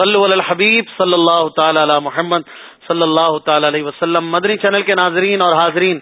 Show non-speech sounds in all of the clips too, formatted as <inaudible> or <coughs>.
صلی علی الحبیب صلی اللہ تعالی علی محمد صلی اللہ تعالی علیہ وسلم۔ مدنی چینل کے ناظرین اور حاضرین،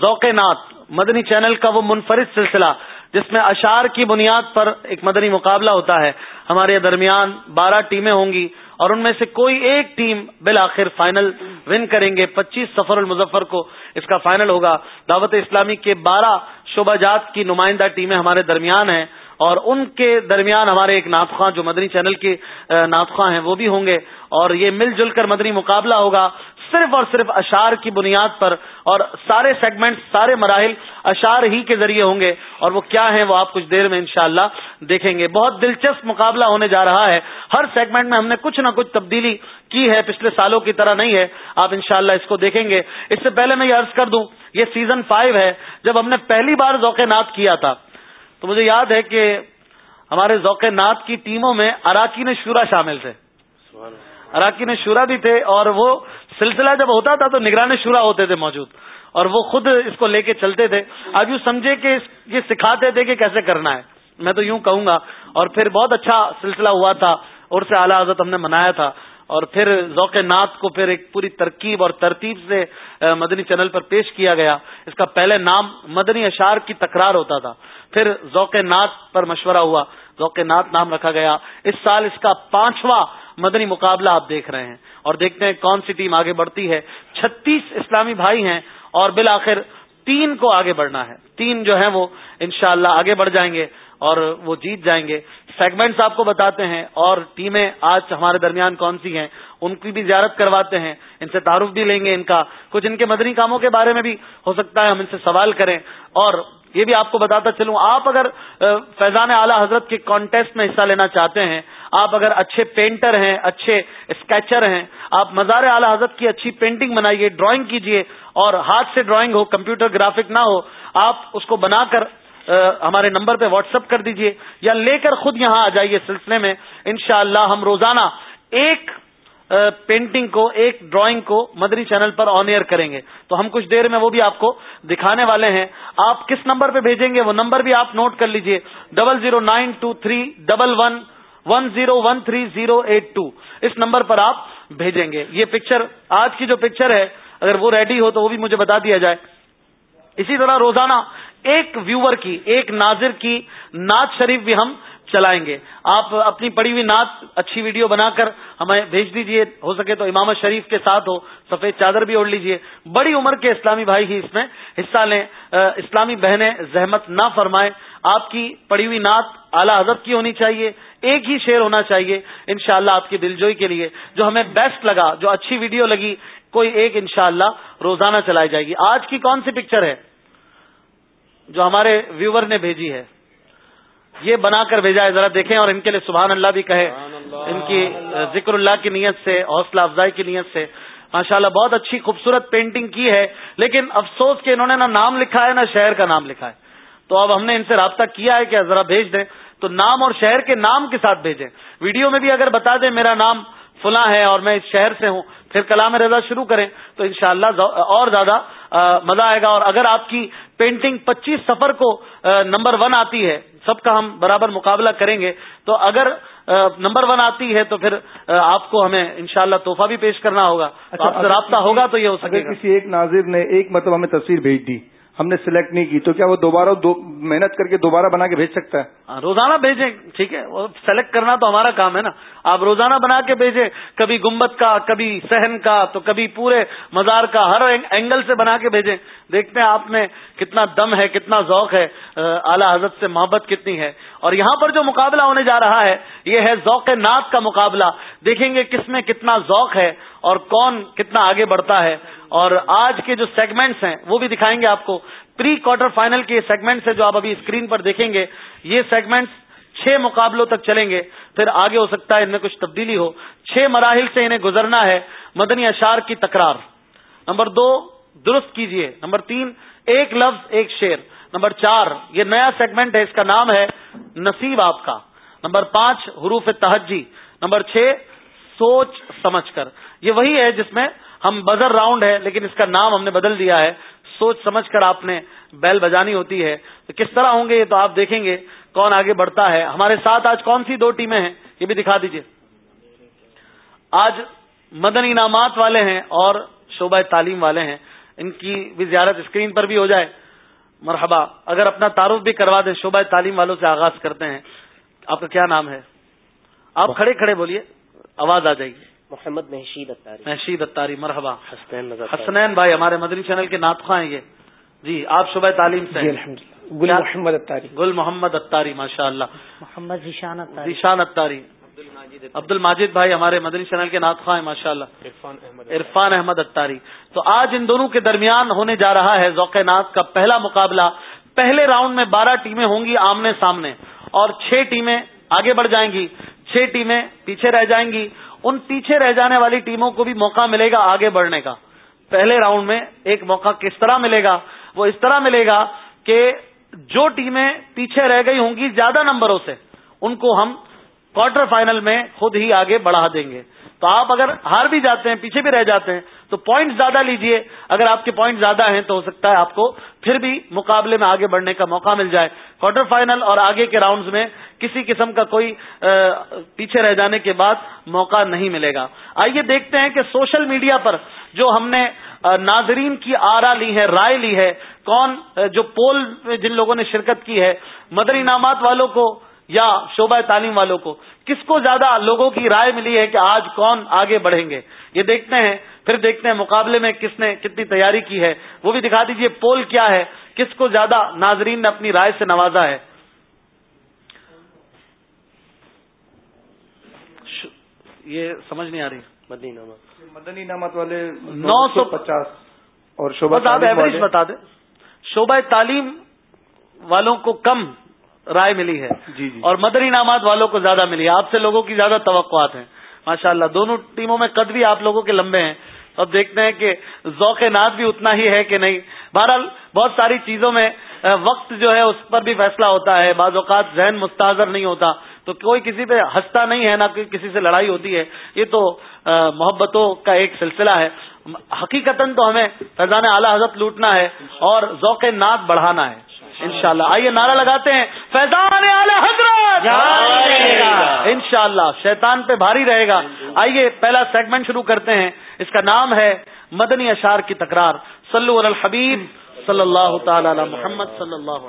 ذوق نات مدنی چینل کا وہ منفرد سلسلہ جس میں اشار کی بنیاد پر ایک مدنی مقابلہ ہوتا ہے۔ ہمارے درمیان بارہ ٹیمیں ہوں گی اور ان میں سے کوئی ایک ٹیم بالآخر فائنل ون کریں گے۔ پچیس سفر المظفر کو اس کا فائنل ہوگا۔ دعوت اسلامی کے بارہ شعبہ جات کی نمائندہ ٹیمیں ہمارے درمیان ہیں۔ اور ان کے درمیان ہمارے ایک ناطخواں جو مدنی چینل کے ناطخواں ہیں، وہ بھی ہوں گے۔ اور یہ مل جل کر مدنی مقابلہ ہوگا صرف اور صرف اشار کی بنیاد پر، اور سارے سیگمنٹ سارے مراحل اشار ہی کے ذریعے ہوں گے۔ اور وہ کیا ہیں، وہ آپ کچھ دیر میں انشاءاللہ دیکھیں گے۔ بہت دلچسپ مقابلہ ہونے جا رہا ہے۔ ہر سیگمنٹ میں ہم نے کچھ نہ کچھ تبدیلی کی ہے، پچھلے سالوں کی طرح نہیں ہے۔ آپ انشاءاللہ اس کو دیکھیں گے۔ اس سے پہلے میں یہ عرض کر دوں، یہ سیزن فائیو ہے۔ جب ہم نے پہلی بار ذوق نات کیا تھا تو مجھے یاد ہے کہ ہمارے ذوق نات کی ٹیموں میں اراکین شورا شامل تھے۔ اراکین شورا بھی تھے اور وہ سلسلہ جب ہوتا تھا تو نگران شورا ہوتے تھے موجود۔ اور وہ خود اس کو لے کے چلتے تھے۔ آج یوں سمجھے کہ یہ سکھاتے تھے کہ کیسے کرنا ہے۔ میں تو یوں کہوں گا۔ اور پھر بہت اچھا سلسلہ ہوا تھا۔ اور سے اعلیٰ حضرت ہم نے منایا تھا۔ اور پھر ذوق نات کو پھر ایک پوری ترکیب اور ترتیب سے مدنی چینل پر پیش کیا گیا۔ اس کا پہلے نام مدنی اشار کی تکرار ہوتا تھا۔ پھر ذوق نات پر مشورہ ہوا۔ ذوق نات نام رکھا گیا۔ اس سال اس کا پانچواں مدنی مقابلہ آپ دیکھ رہے ہیں اور دیکھتے ہیں کون سی ٹیم آگے بڑھتی ہے۔ چھتیس اسلامی بھائی ہیں اور بالآخر تین کو آگے بڑھنا ہے۔ تین جو ہیں وہ انشاءاللہ آگے بڑھ جائیں گے اور وہ جیت جائیں گے۔ سیگمنٹس آپ کو بتاتے ہیں اور ٹیمیں آج ہمارے درمیان کون سی ہیں، ان کی بھی زیارت کرواتے ہیں۔ ان سے تعارف بھی لیں گے ان کا۔ کچھ ان کے مدنی کاموں کے بارے میں بھی ہو سکتا ہے ہم ان سے سوال کریں۔ اور یہ بھی آپ کو بتاتا چلوں، آپ اگر فیضان اعلی حضرت کے کانٹیسٹ میں حصہ لینا چاہتے ہیں، آپ اگر اچھے پینٹر ہیں، اچھے اسکیچر ہیں، آپ مزار اعلی حضرت کی اچھی پینٹنگ بنائیے ڈرائنگ کیجیے، اور ہاتھ سے ڈرائنگ ہو کمپیوٹر گرافک نہ ہو، آپ اس کو بنا کر ہمارے نمبر پہ واٹس اپ کر دیجیے یا لے کر خود یہاں آ جائیے سلسلے میں، انشاءاللہ ہم روزانہ ایک پینٹنگ کو، ایک ڈرائنگ کو مدری چینل پر آن ایئر کریں گے۔ تو ہم کچھ دیر میں وہ بھی آپ کو دکھانے والے ہیں۔ آپ کس نمبر پہ بھیجیں گے وہ نمبر بھی آپ نوٹ کر لیجیے۔ Double zero nine two three double one one zero one three zero eight two اس نمبر پر آپ بھیجیں گے۔ یہ پکچر آج کی جو پکچر ہے، اگر وہ ریڈی ہو تو وہ بھی مجھے بتا دیا جائے۔ اسی طرح روزانہ ایک ویور کی، ایک ناظر کی، نعت شریف بھی ہم چلائیں گے۔ آپ اپنی پڑی ہوئی نعت، اچھی ویڈیو بنا کر ہمیں بھیج دیجیے، ہو سکے تو امام شریف کے ساتھ ہو، سفید چادر بھی اوڑھ لیجیے۔ بڑی عمر کے اسلامی بھائی ہی اس میں حصہ لیں۔ اسلامی بہنیں زحمت نہ فرمائیں۔ آپ کی پڑی ہوئی نعت اعلی حضرت کی ہونی چاہیے۔ ایک ہی شعر ہونا چاہیے، انشاءاللہ اللہ آپ کی دلجوئی کے لیے، جو ہمیں بیسٹ لگا، جو اچھی ویڈیو لگی۔ کوئی ایک انشاءاللہ روزانہ چلائی جائے گی۔ آج کی کون سی پکچر ہے؟ جو ہمارے ویور نے بھیجی ہے۔ یہ بنا کر بھیجا ہے ذرا دیکھیں اور ان کے لیے سبحان اللہ بھی کہے۔ ان کی ذکر اللہ کی نیت سے حوصلہ افزائی کی نیت سے۔ ماشاءاللہ بہت اچھی خوبصورت پینٹنگ کی ہے لیکن افسوس کہ انہوں نے نہ نام لکھا ہے نہ شہر کا نام لکھا ہے۔ تو اب ہم نے ان سے رابطہ کیا ہے کہ ذرا بھیج دیں۔ تو نام اور شہر کے نام کے ساتھ بھیجیں۔ ویڈیو میں بھی اگر بتا دیں میرا نام فلاں ہے اور میں اس شہر سے ہوں پھر کلام رضا شروع کریں۔ تو انشاءاللہ اور زیادہ مزہ آئے گا۔ اور اگر آپ کی پینٹنگ پچیس سفر کو نمبر ون آتی ہے سب کا ہم برابر مقابلہ کریں گے۔ تو اگر نمبر ون آتی ہے تو پھر آپ کو ہمیں انشاءاللہ شاء تحفہ بھی پیش کرنا ہوگا۔ اچھا آپ سے رابطہ ہوگا تو یہ ہو سکے کسی ایک ناظر نے ایک مطلب ہمیں تصویر بھیج دی ہم نے سلیکٹ نہیں کی، تو کیا وہ دوبارہ دو محنت کر کے دوبارہ بنا کے بھیج سکتا ہے؟ ہاں، روزانہ بھیجیں، ٹھیک ہے، وہ سلیکٹ کرنا تو ہمارا کام ہے نا۔ آپ روزانہ بنا کے بھیجیں، کبھی گمبت کا، کبھی سہن کا، تو کبھی پورے مزار کا، ہر اینگل سے بنا کے بھیجیں۔ دیکھتے ہیں آپ میں کتنا دم ہے، کتنا ذوق ہے اعلی حضرت سے محبت کتنی ہے۔ اور یہاں پر جو مقابلہ ہونے جا رہا ہے، یہ ہے ذوق ناک کا مقابلہ۔ دیکھیں گے کس میں کتنا ذوق ہے اور کون کتنا آگے بڑھتا ہے۔ اور آج کے جو سیگمنٹس ہیں، وہ بھی دکھائیں گے آپ کو۔ پری کوارٹر فائنل کے سیگمنٹس ہے جو آپ ابھی اسکرین پر دیکھیں گے۔ یہ سیگمنٹس چھ مقابلوں تک چلیں گے۔ پھر آگے ہو سکتا ہے، ان میں کچھ تبدیلی ہو۔ چھ مراحل سے انہیں گزرنا ہے۔ مدنی اشار کی تکرار۔ نمبر دو، درست کیجیے۔ نمبر تین، ایک لفظ، ایک شیر نمبر چار، یہ نیا سیگمنٹ ہے، اس کا نام ہے نصیب آپ کا۔ نمبر پانچ، حروف تہجی۔ نمبر چھ، سوچ سمجھ کر۔ یہ وہی ہے جس میں ہم بزر راؤنڈ ہے لیکن اس کا نام ہم نے بدل دیا ہے۔ سوچ سمجھ کر آپ نے بیل بجانی ہوتی ہے۔ تو کس طرح ہوں گے یہ تو آپ دیکھیں گے کون آگے بڑھتا ہے۔ ہمارے ساتھ آج کون سی دو ٹیمیں ہیں؟ یہ بھی دکھا دیجیے آج مدن انعامات والے ہیں اور شعبہ تعلیم والے ہیں۔ ان کی بھی زیارت اسکرین پر بھی ہو جائے۔ مرحبا، اگر اپنا تعارف بھی کروا دیں شعبہ تعلیم والوں سے آغاز کرتے ہیں۔ آپ کا کیا نام ہے؟ آپ کھڑے کھڑے بولیے، آواز آ جائے گی۔ محمد محشید اتاری محشید اتاری مرحبا. حسنین حسنین بھائی ہمارے مدنی چینل کے ناطخواں ہیں یہ. جی آپ شعبہ تعلیم سے جی گل محمد اتاری گل محمد اتاری ماشاء اللہ محمد ذیشان اتاری ذیشان اتاری عبد الماجد بھائی ہمارے مدنی چینل کے ناطخواں ہیں ماشاء اللہ عرفان احمد اتاری تو آج ان دونوں کے درمیان ہونے جا رہا ہے ذوق ناز کا پہلا مقابلہ. پہلے راؤنڈ میں بارہ ٹیمیں ہوں گی آمنے سامنے اور چھ ٹیمیں آگے بڑھ جائیں گی. چھ ٹیمیں پیچھے رہ جائیں گی ان پیچھے رہ جانے والی ٹیموں کو بھی موقع ملے گا آگے بڑھنے کا۔ پہلے راؤنڈ میں ایک موقع کس طرح ملے گا؟ وہ اس طرح ملے گا کہ جو ٹیمیں پیچھے رہ گئی ہوں گی زیادہ نمبروں سے، ان کو ہم کوارٹر فائنل میں خود ہی آگے بڑھا دیں گے۔ تو آپ اگر ہار بھی جاتے ہیں، پیچھے بھی رہ جاتے ہیں، تو پوائنٹ زیادہ لیجیے۔ اگر آپ کے پوائنٹ زیادہ ہیں تو ہو سکتا ہے آپ کو پھر بھی مقابلے میں آگے بڑھنے کا موقع مل جائے۔ کوارٹر فائنل اور آگے کے راؤنڈز میں کسی قسم کا کوئی پیچھے رہ جانے کے بعد موقع نہیں ملے گا۔ آئیے دیکھتے ہیں کہ سوشل میڈیا پر جو ہم نے ناظرین کی آرا لی ہے، رائے لی ہے، کون جو پول جن لوگوں نے شرکت کی ہے مدر انعامات والوں کو یا شعبہ تعلیم والوں کو کس کو زیادہ لوگوں کی رائے ملی ہے کہ آج کون آگے بڑھیں گے؟ یہ دیکھتے ہیں پھر دیکھتے ہیں مقابلے میں کس نے کتنی تیاری کی ہے۔ وہ بھی دکھا دیجیے پول کیا ہے کس کو زیادہ ناظرین نے اپنی رائے سے نوازا ہے۔ یہ سمجھ نہیں آ رہی۔ مدنی نامت مدنی نامت والے نو سو پچاس اور شعبہ ایوریج بتا دیں۔ شعبہ تعلیم والوں کو کم رائے ملی ہے۔ جی جی اور مدر انعامات والوں کو زیادہ ملی ہے۔ آپ سے لوگوں کی زیادہ توقعات ہیں۔ ماشاء اللہ دونوں ٹیموں میں قد بھی آپ لوگوں کے لمبے ہیں۔ اب دیکھتے ہیں کہ ذوق نات بھی اتنا ہی ہے کہ نہیں۔ بہرحال بہت ساری چیزوں میں وقت جو ہے اس پر بھی فیصلہ ہوتا ہے۔ بعض اوقات ذہن مستحضر نہیں ہوتا۔ تو کوئی کسی پہ ہنستا نہیں ہے نہ کسی سے لڑائی ہوتی ہے۔ یہ تو محبتوں کا ایک سلسلہ ہے۔ حقیقت تو ہمیں فیضان اعلی حضرت لوٹنا ہے اور ذوق نات بڑھانا ہے۔ انشاءاللہ۔ آئیے نعرہ لگاتے ہیں۔ فیضان حضرت! انشاءاللہ شیطان پہ بھاری رہے گا۔ آئیے پہلا سیگمنٹ شروع کرتے ہیں۔ اس کا نام ہے مدنی اشار کی تکرار۔ صلو علی الحبیب صلی اللہ تعالی علی محمد صلی اللہ علیہ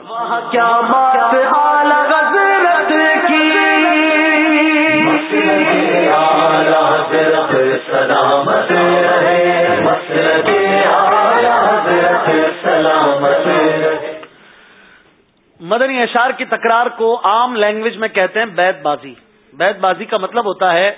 مدنی اشار کی تکرار کو عام لینگویج میں کہتے ہیں بیت بازی۔ بیت بازی کا مطلب ہوتا ہے،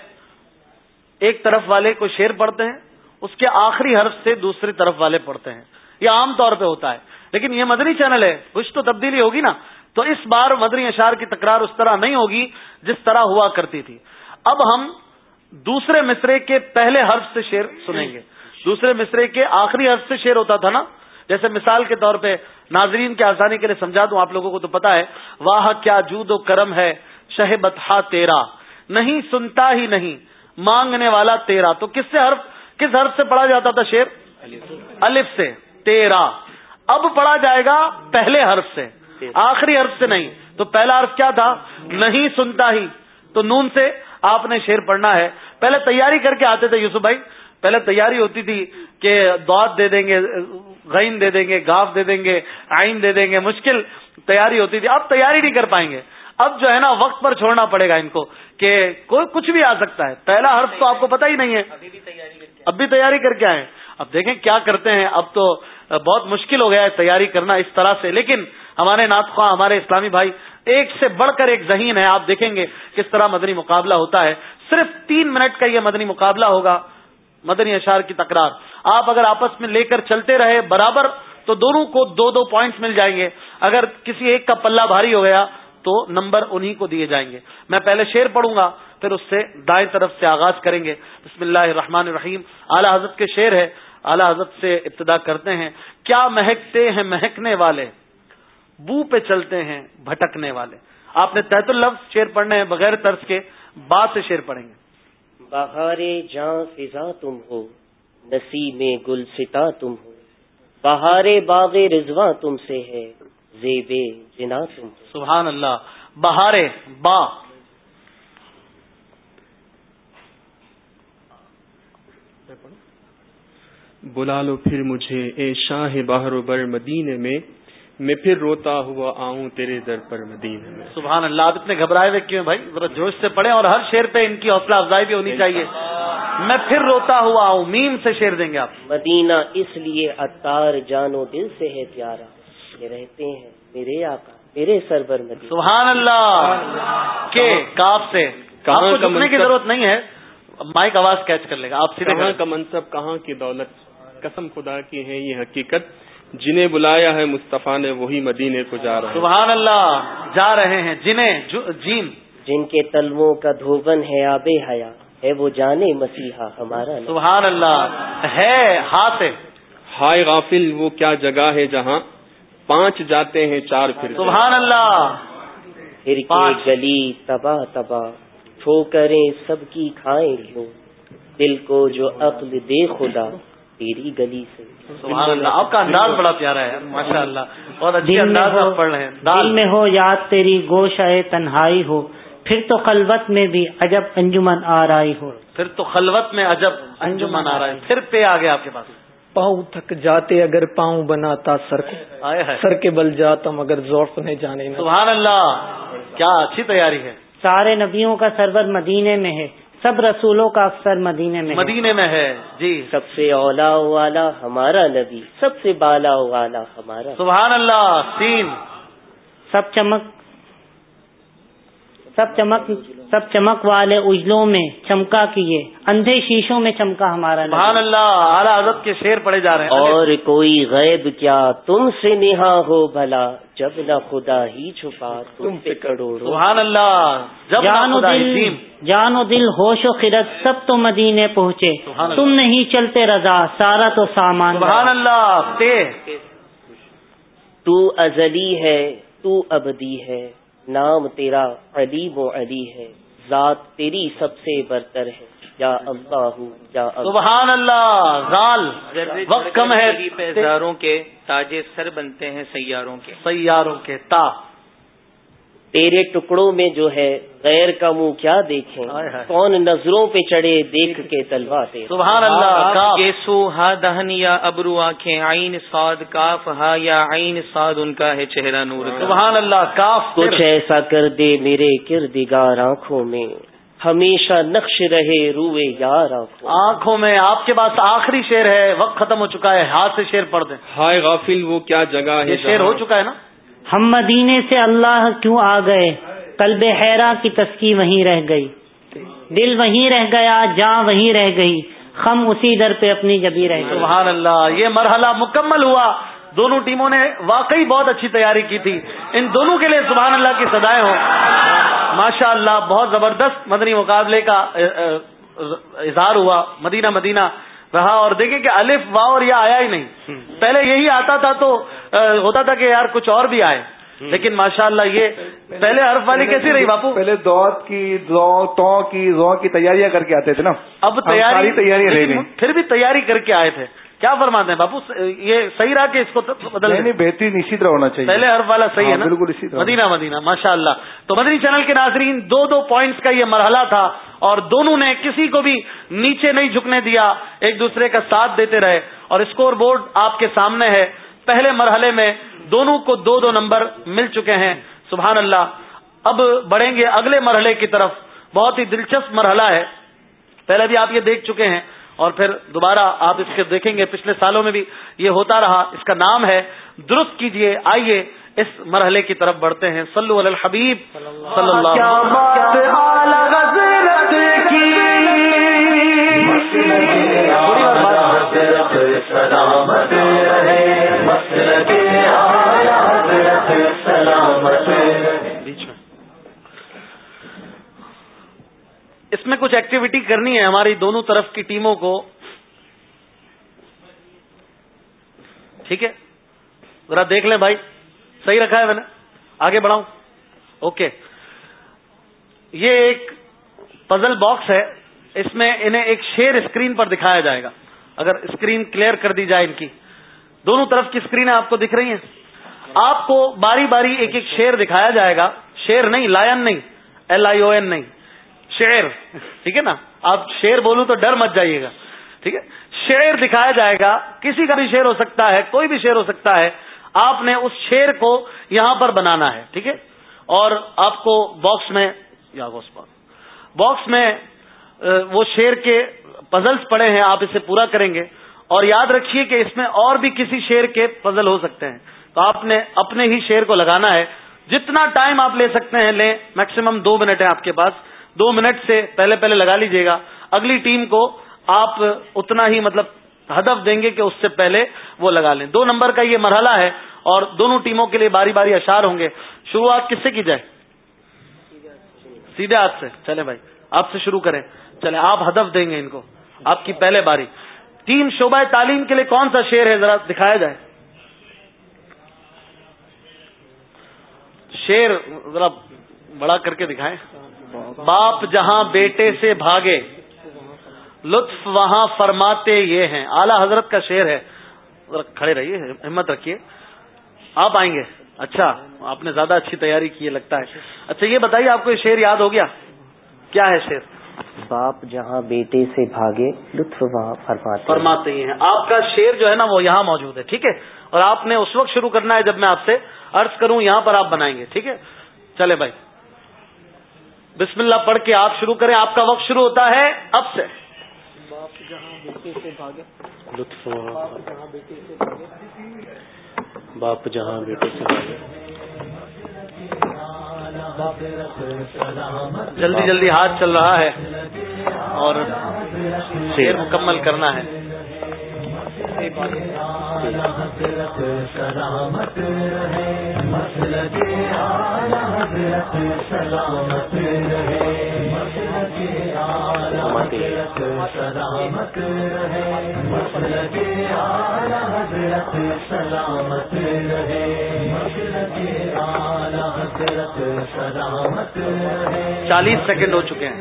ایک طرف والے کو شیر پڑھتے ہیں، اس کے آخری حرف سے دوسری طرف والے پڑھتے ہیں۔ یہ عام طور پہ ہوتا ہے۔ لیکن یہ مدنی چینل ہے، کچھ تو تبدیلی ہوگی نا۔ تو اس بار مدنی اشار کی تکرار اس طرح نہیں ہوگی جس طرح ہوا کرتی تھی۔ اب ہم دوسرے مصرے کے پہلے حرف سے شیر سنیں گے۔ دوسرے مصرے کے آخری حرف سے شیر ہوتا تھا نا۔ جیسے مثال کے طور پہ ناظرین کے آسانی کے لیے سمجھا دوں آپ لوگوں کو تو پتا ہے، واہ، کیا جود و کرم ہے شہ بتہ تیرا۔ نہیں سنتا ہی نہیں، مانگنے والا تیرا۔ تو کس سے حرف، کس حرف سے پڑھا جاتا تھا شیر الف سے، تیرا۔ اب پڑھا جائے گا پہلے حرف سے، آخری حرف سے نہیں۔ تو پہلا حرف کیا تھا؟ نہیں سنتا ہی۔ تو نون سے آپ نے شیر پڑھنا ہے۔ پہلے تیاری کر کے آتے تھے یوسف بھائی۔ پہلے تیاری ہوتی تھی کہ دعت دے دیں گے غین دے دیں گے گاف دے دیں گے آئین دے دیں گے مشکل تیاری ہوتی تھی۔ اب تیاری نہیں کر پائیں گے۔ اب جو ہے نا وقت پر چھوڑنا پڑے گا ان کو کہ کوئی کچھ بھی آ سکتا ہے۔ پہلا حرف تو آپ کو پتا ہی نہیں ہے۔ اب بھی تیاری کر کے آئے اب دیکھیں کیا کرتے ہیں۔ اب تو بہت مشکل ہو گیا ہے تیاری کرنا اس طرح سے۔ لیکن ہمارے ناطخواں ہمارے اسلامی بھائی ایک سے بڑھ کر ایک ذہین ہے آپ دیکھیں گے کس طرح مدنی مقابلہ ہوتا ہے۔ صرف تین منٹ کا یہ مدنی مقابلہ ہوگا۔ مدنی اشار کی تکرار۔ آپ اگر آپس میں لے کر چلتے رہے برابر، تو دونوں کو دو دو پوائنٹس مل جائیں گے۔ اگر کسی ایک کا پلہ بھاری ہو گیا، تو نمبر انہی کو دیے جائیں گے۔ میں پہلے شیر پڑھوں گا، پھر اس سے دائیں طرف سے آغاز کریں گے۔ بسم اللہ الرحمن الرحیم۔ اعلی حضرت کے شیر ہے۔ اعلی حضرت سے ابتدا کرتے ہیں۔ کیا مہکتے ہیں مہکنے والے؟ بو پہ چلتے ہیں بھٹکنے والے۔ آپ نے تحت اللفظ شیر پڑھنے ہیں، بغیر طرز کے بعد سے شیر پڑھیں گے۔ بہار جاں فضا تم ہو نسی میں گل ستا تم ہو۔ بہار باغ رضواں تم سے ہے زیب جنا تم ہو۔ سبحان اللہ بہارے با۔ بلا لو پھر مجھے اے شاہ باہر و بر مدینے میں۔ میں پھر روتا ہوا آؤں تیرے در پر مدینے میں۔ سبحان اللہ آپ اتنے گھبرائے ہوئے کیوں بھائی؟ ذرا جوش سے پڑھیں اور ہر شیر پہ ان کی حوصلہ افزائی بھی ہونی چاہیے۔ میں پھر روتا ہوا آؤں میم سے شیر دیں گے آپ۔ مدینہ اس لیے اتار جانو دل سے ہے پیارا۔ یہ رہتے ہیں میرے آقا میرے سربر مدینہ۔ سبحان اللہ۔ کے کاف سے۔ جھکنے کی ضرورت نہیں ہے۔ مائک آواز کیچ کر لے گا آپ سیدھے کہاں کا منصب کہاں کی دولت؟ قسم خدا کی ہے یہ حقیقت۔ جنہیں بلایا ہے مصطفیٰ نے وہی مدینے کو جا رہا ہے سبحان اللہ جا رہے ہیں۔ جنہیں جیم جن۔ کے تلووں کا دھوبن ہے آب حیا ہے وہ جانے مسیحا ہمارا سبحان اللہ ہے ہاتھ۔ ہائے غافل وہ کیا جگہ ہے جہاں پانچ جاتے ہیں چار پھر سبحان اللہ۔ پھر۔ گلی تباہ تباہ ٹھوکریں سب کی کھائیں کیوں دل کو جو عقل دے خدا تیری گلی سے۔ سبحان اللہ آپ کا انداز بڑا پیارا ہے ماشاء اللہ بہت اچھی انداز آپ پڑھ رہے ہیں۔ دل دال میں ہو یاد تیری گوش ہے تنہائی ہو پھر تو خلوت میں بھی عجب انجمن آ رہی ہو۔ پھر تو خلوت میں عجب انجمن آ رہا ہے پھر پہ آ گیا آپ کے پاس۔ پاؤں تھک جاتے اگر پاؤں بناتا سر کو۔ آئے سر کے بل جاتا مگر ذوف نے جانے نہ سبحان اللہ کیا اچھی تیاری ہے۔ سارے نبیوں کا سرور مدینے میں ہے۔ سب رسولوں کا افسر مدینے میں مدینے میں ہے جی۔ سب سے اولا والا ہمارا نبی سب سے بالا والا ہمارا۔ سبحان اللہ سین سب چمک سب چمک سب چمک والے اجلوں میں چمکا کیے۔ اندھے شیشوں میں چمکا ہمارا نبی۔ سبحان اللہ اعلیٰ حضرت کے شیر پڑے جا رہے ہیں۔ اور کوئی غیب کیا تم سے نہا ہو بھلا۔ جب نہ خدا ہی چھپا تم سے کروڑوں سبحان اللہ۔ جب جان و دل جان و دل ہوش و خرد سب تو مدینے پہنچے۔ تم نہیں چلتے رضا سارا تو سامان سبحان اللہ تو ازلی ہے تو ابدی ہے۔ نام تیرا علیم و علی ہے۔ ذات تیری سب سے برتر ہے۔ یا اللہ یا سبحان اللہ زال وقت کم ہے ہزاروں کے تاجے سر بنتے ہیں سیاروں کے۔ سیاروں کے تا۔ تیرے ٹکڑوں میں جو ہے غیر کا منہ کیا دیکھیں۔ کون نظروں پہ چڑھے دیکھ کے تلوا تیرا؟ سبحان اللہ کیسو ہا دہن یا ابرو آنکھیں عین سعد کاف ہا یا عین سعد ان کا ہے چہرہ نور کا۔ سبحان اللہ کاف۔ کچھ ایسا کر دے میرے کردگار آنکھوں میں۔ ہمیشہ نقش رہے روئے یار آنکھوں آنکھوں میں آپ کے پاس آخری شیر ہے وقت ختم ہو چکا ہے ہاتھ سے شیر پڑھ دیں۔ ہائے غافل وہ کیا جگہ ہے یہ شیر ہو چکا ہے نا؟ ہم مدینے سے اللہ کیوں آ گئے؟ قلب حیرا کی تسکی وہیں رہ گئی۔ دل وہیں رہ گیا جاں وہیں رہ گئی۔ خم اسی در پہ اپنی جبی رہ گئی۔ سبحان اللہ یہ مرحلہ مکمل ہوا۔ دونوں ٹیموں نے واقعی بہت اچھی تیاری کی تھی۔ ان دونوں کے لیے سبحان اللہ کی سدائے ہوں۔ ماشاء اللہ بہت زبردست مدنی مقابلے کا اظہار ہوا۔ مدینہ مدینہ رہا۔ اور دیکھیں کہ الف وا اور یہ آیا ہی نہیں۔ پہلے یہی آتا تھا تو ہوتا تھا کہ یار کچھ اور بھی آئے۔ لیکن ماشاء اللہ یہ پہلے حرف والی کیسی رہی باپو؟ پہلے دوت کی تو کی زو کی تیاریاں کر کے آتے تھے نا۔ اب تیاری گئی پھر بھی تیاری کر کے آئے تھے۔ کیا فرماتے ہیں باپو؟ یہ صحیح رہا کہ اس کو بدل نہیں بہترین اسی طرح ہونا چاہیے۔ پہلے حرف والا صحیح ہے ہاں، نا؟ بالکل اسی طرح۔ مدینہ مدینہ ماشاء اللہ تو مدنی چینل کے ناظرین دو دو پوائنٹس کا یہ مرحلہ تھا اور دونوں نے کسی کو بھی نیچے نہیں جھکنے دیا ایک دوسرے کا ساتھ دیتے رہے۔ اور اسکور بورڈ آپ کے سامنے ہے۔ پہلے مرحلے میں دونوں کو دو دو نمبر مل چکے ہیں۔ سبحان اللہ اب بڑھیں گے اگلے مرحلے کی طرف۔ بہت ہی دلچسپ مرحلہ ہے۔ پہلے بھی آپ یہ دیکھ چکے ہیں۔ اور پھر دوبارہ آپ اس کے دیکھیں گے پچھلے سالوں میں بھی یہ ہوتا رہا اس کا نام ہے درست کیجیے آئیے اس مرحلے کی طرف بڑھتے ہیں۔ صلو علی الحبیب۔ صلی اللہ بیچ اس میں کچھ ایکٹیویٹی کرنی ہے ہماری دونوں طرف کی ٹیموں کو۔ ٹھیک ہے؟ ذرا دیکھ لیں بھائی۔ صحیح رکھا ہے میں نے۔ آگے بڑھاؤں۔ اوکے۔ یہ ایک پزل باکس ہے۔ اس میں انہیں ایک شیر اسکرین پر دکھایا جائے گا۔ اگر اسکرین کلیئر کر دی جائے ان کی۔ دونوں طرف کی اسکرین آپ کو دکھ رہی ہیں۔ آپ کو باری باری ایک ایک شیر دکھایا جائے گا۔ شیر نہیں لائن نہیں۔ ایل آئی او این نہیں۔ شیر ٹھیک ہے نا؟ آپ شیر بولوں تو ڈر مت جائیے گا، ٹھیک ہے؟ شعر دکھایا جائے گا، کسی کا بھی شعر ہو سکتا ہے، کوئی بھی شعر ہو سکتا ہے، آپ نے اس شعر کو یہاں پر بنانا ہے، ٹھیک ہے؟ اور آپ کو باکس میں، یا باکس میں وہ شعر کے پزلس پڑے ہیں، آپ اسے پورا کریں گے۔ اور یاد رکھیے کہ اس میں اور بھی کسی شعر کے پزل ہو سکتے ہیں۔ تو آپ نے اپنے ہی شعر کو لگانا ہے۔ جتنا ٹائم آپ لے سکتے ہیں، لیں میکسیمم دو منٹ ہے آپ کے پاس۔ دو منٹ سے پہلے پہلے لگا لیجیے گا۔ اگلی ٹیم کو آپ اتنا ہی مطلب ہدف دیں گے کہ اس سے پہلے وہ لگا لیں۔ دو نمبر کا یہ مرحلہ ہے اور دونوں ٹیموں کے لیے باری باری اشار ہوں گے۔ شروعات کس سے کی جائے؟ سیدھے ہاتھ سے۔ چلے بھائی، آپ سے شروع کریں۔ چلے آپ ہدف دیں گے ان کو۔ آپ کی پہلے باری۔ ٹیم شعبہ تعلیم کے لیے کون سا شعر ہے؟ ذرا دکھایا جائے۔ شیر ذرا بڑا کر کے دکھائیں۔ باپ جہاں بیٹے سے بھاگے لطف وہاں فرماتے یہ ہیں۔ اعلی حضرت کا شعر ہے۔ کھڑے رہیے ہمت رکھیے۔ آپ آئیں گے۔ اچھا آپ نے زیادہ اچھی تیاری کی ہے لگتا ہے۔ اچھا یہ بتائیے آپ کو یہ شعر یاد ہو گیا؟ کیا ہے شعر؟ باپ جہاں بیٹے سے بھاگے لطف وہاں فرماتے فرماتے ہیں۔ آپ کا شعر جو ہے نا وہ یہاں موجود ہے ٹھیک ہے؟ اور آپ نے اس وقت شروع کرنا ہے جب میں آپ سے ارض کروں یہاں پر آپ بنائیں گے ٹھیک ہے؟ چلے بھائی۔ بسم اللہ پڑھ کے آپ شروع کریں آپ کا وقت شروع ہوتا ہے اب سے۔ لطف باپ جہاں بیٹے سے جلدی جلدی ہاتھ چل رہا ہے اور شیر مکمل کرنا ہے۔ سلامت رہے مسلک حضرت سلامت رہے مسلک حضرت سلامت رہے مسلک حضرت سلامت رہے مسلک حضرت سلامت رہے چالیس سیکنڈ ہو چکے ہیں۔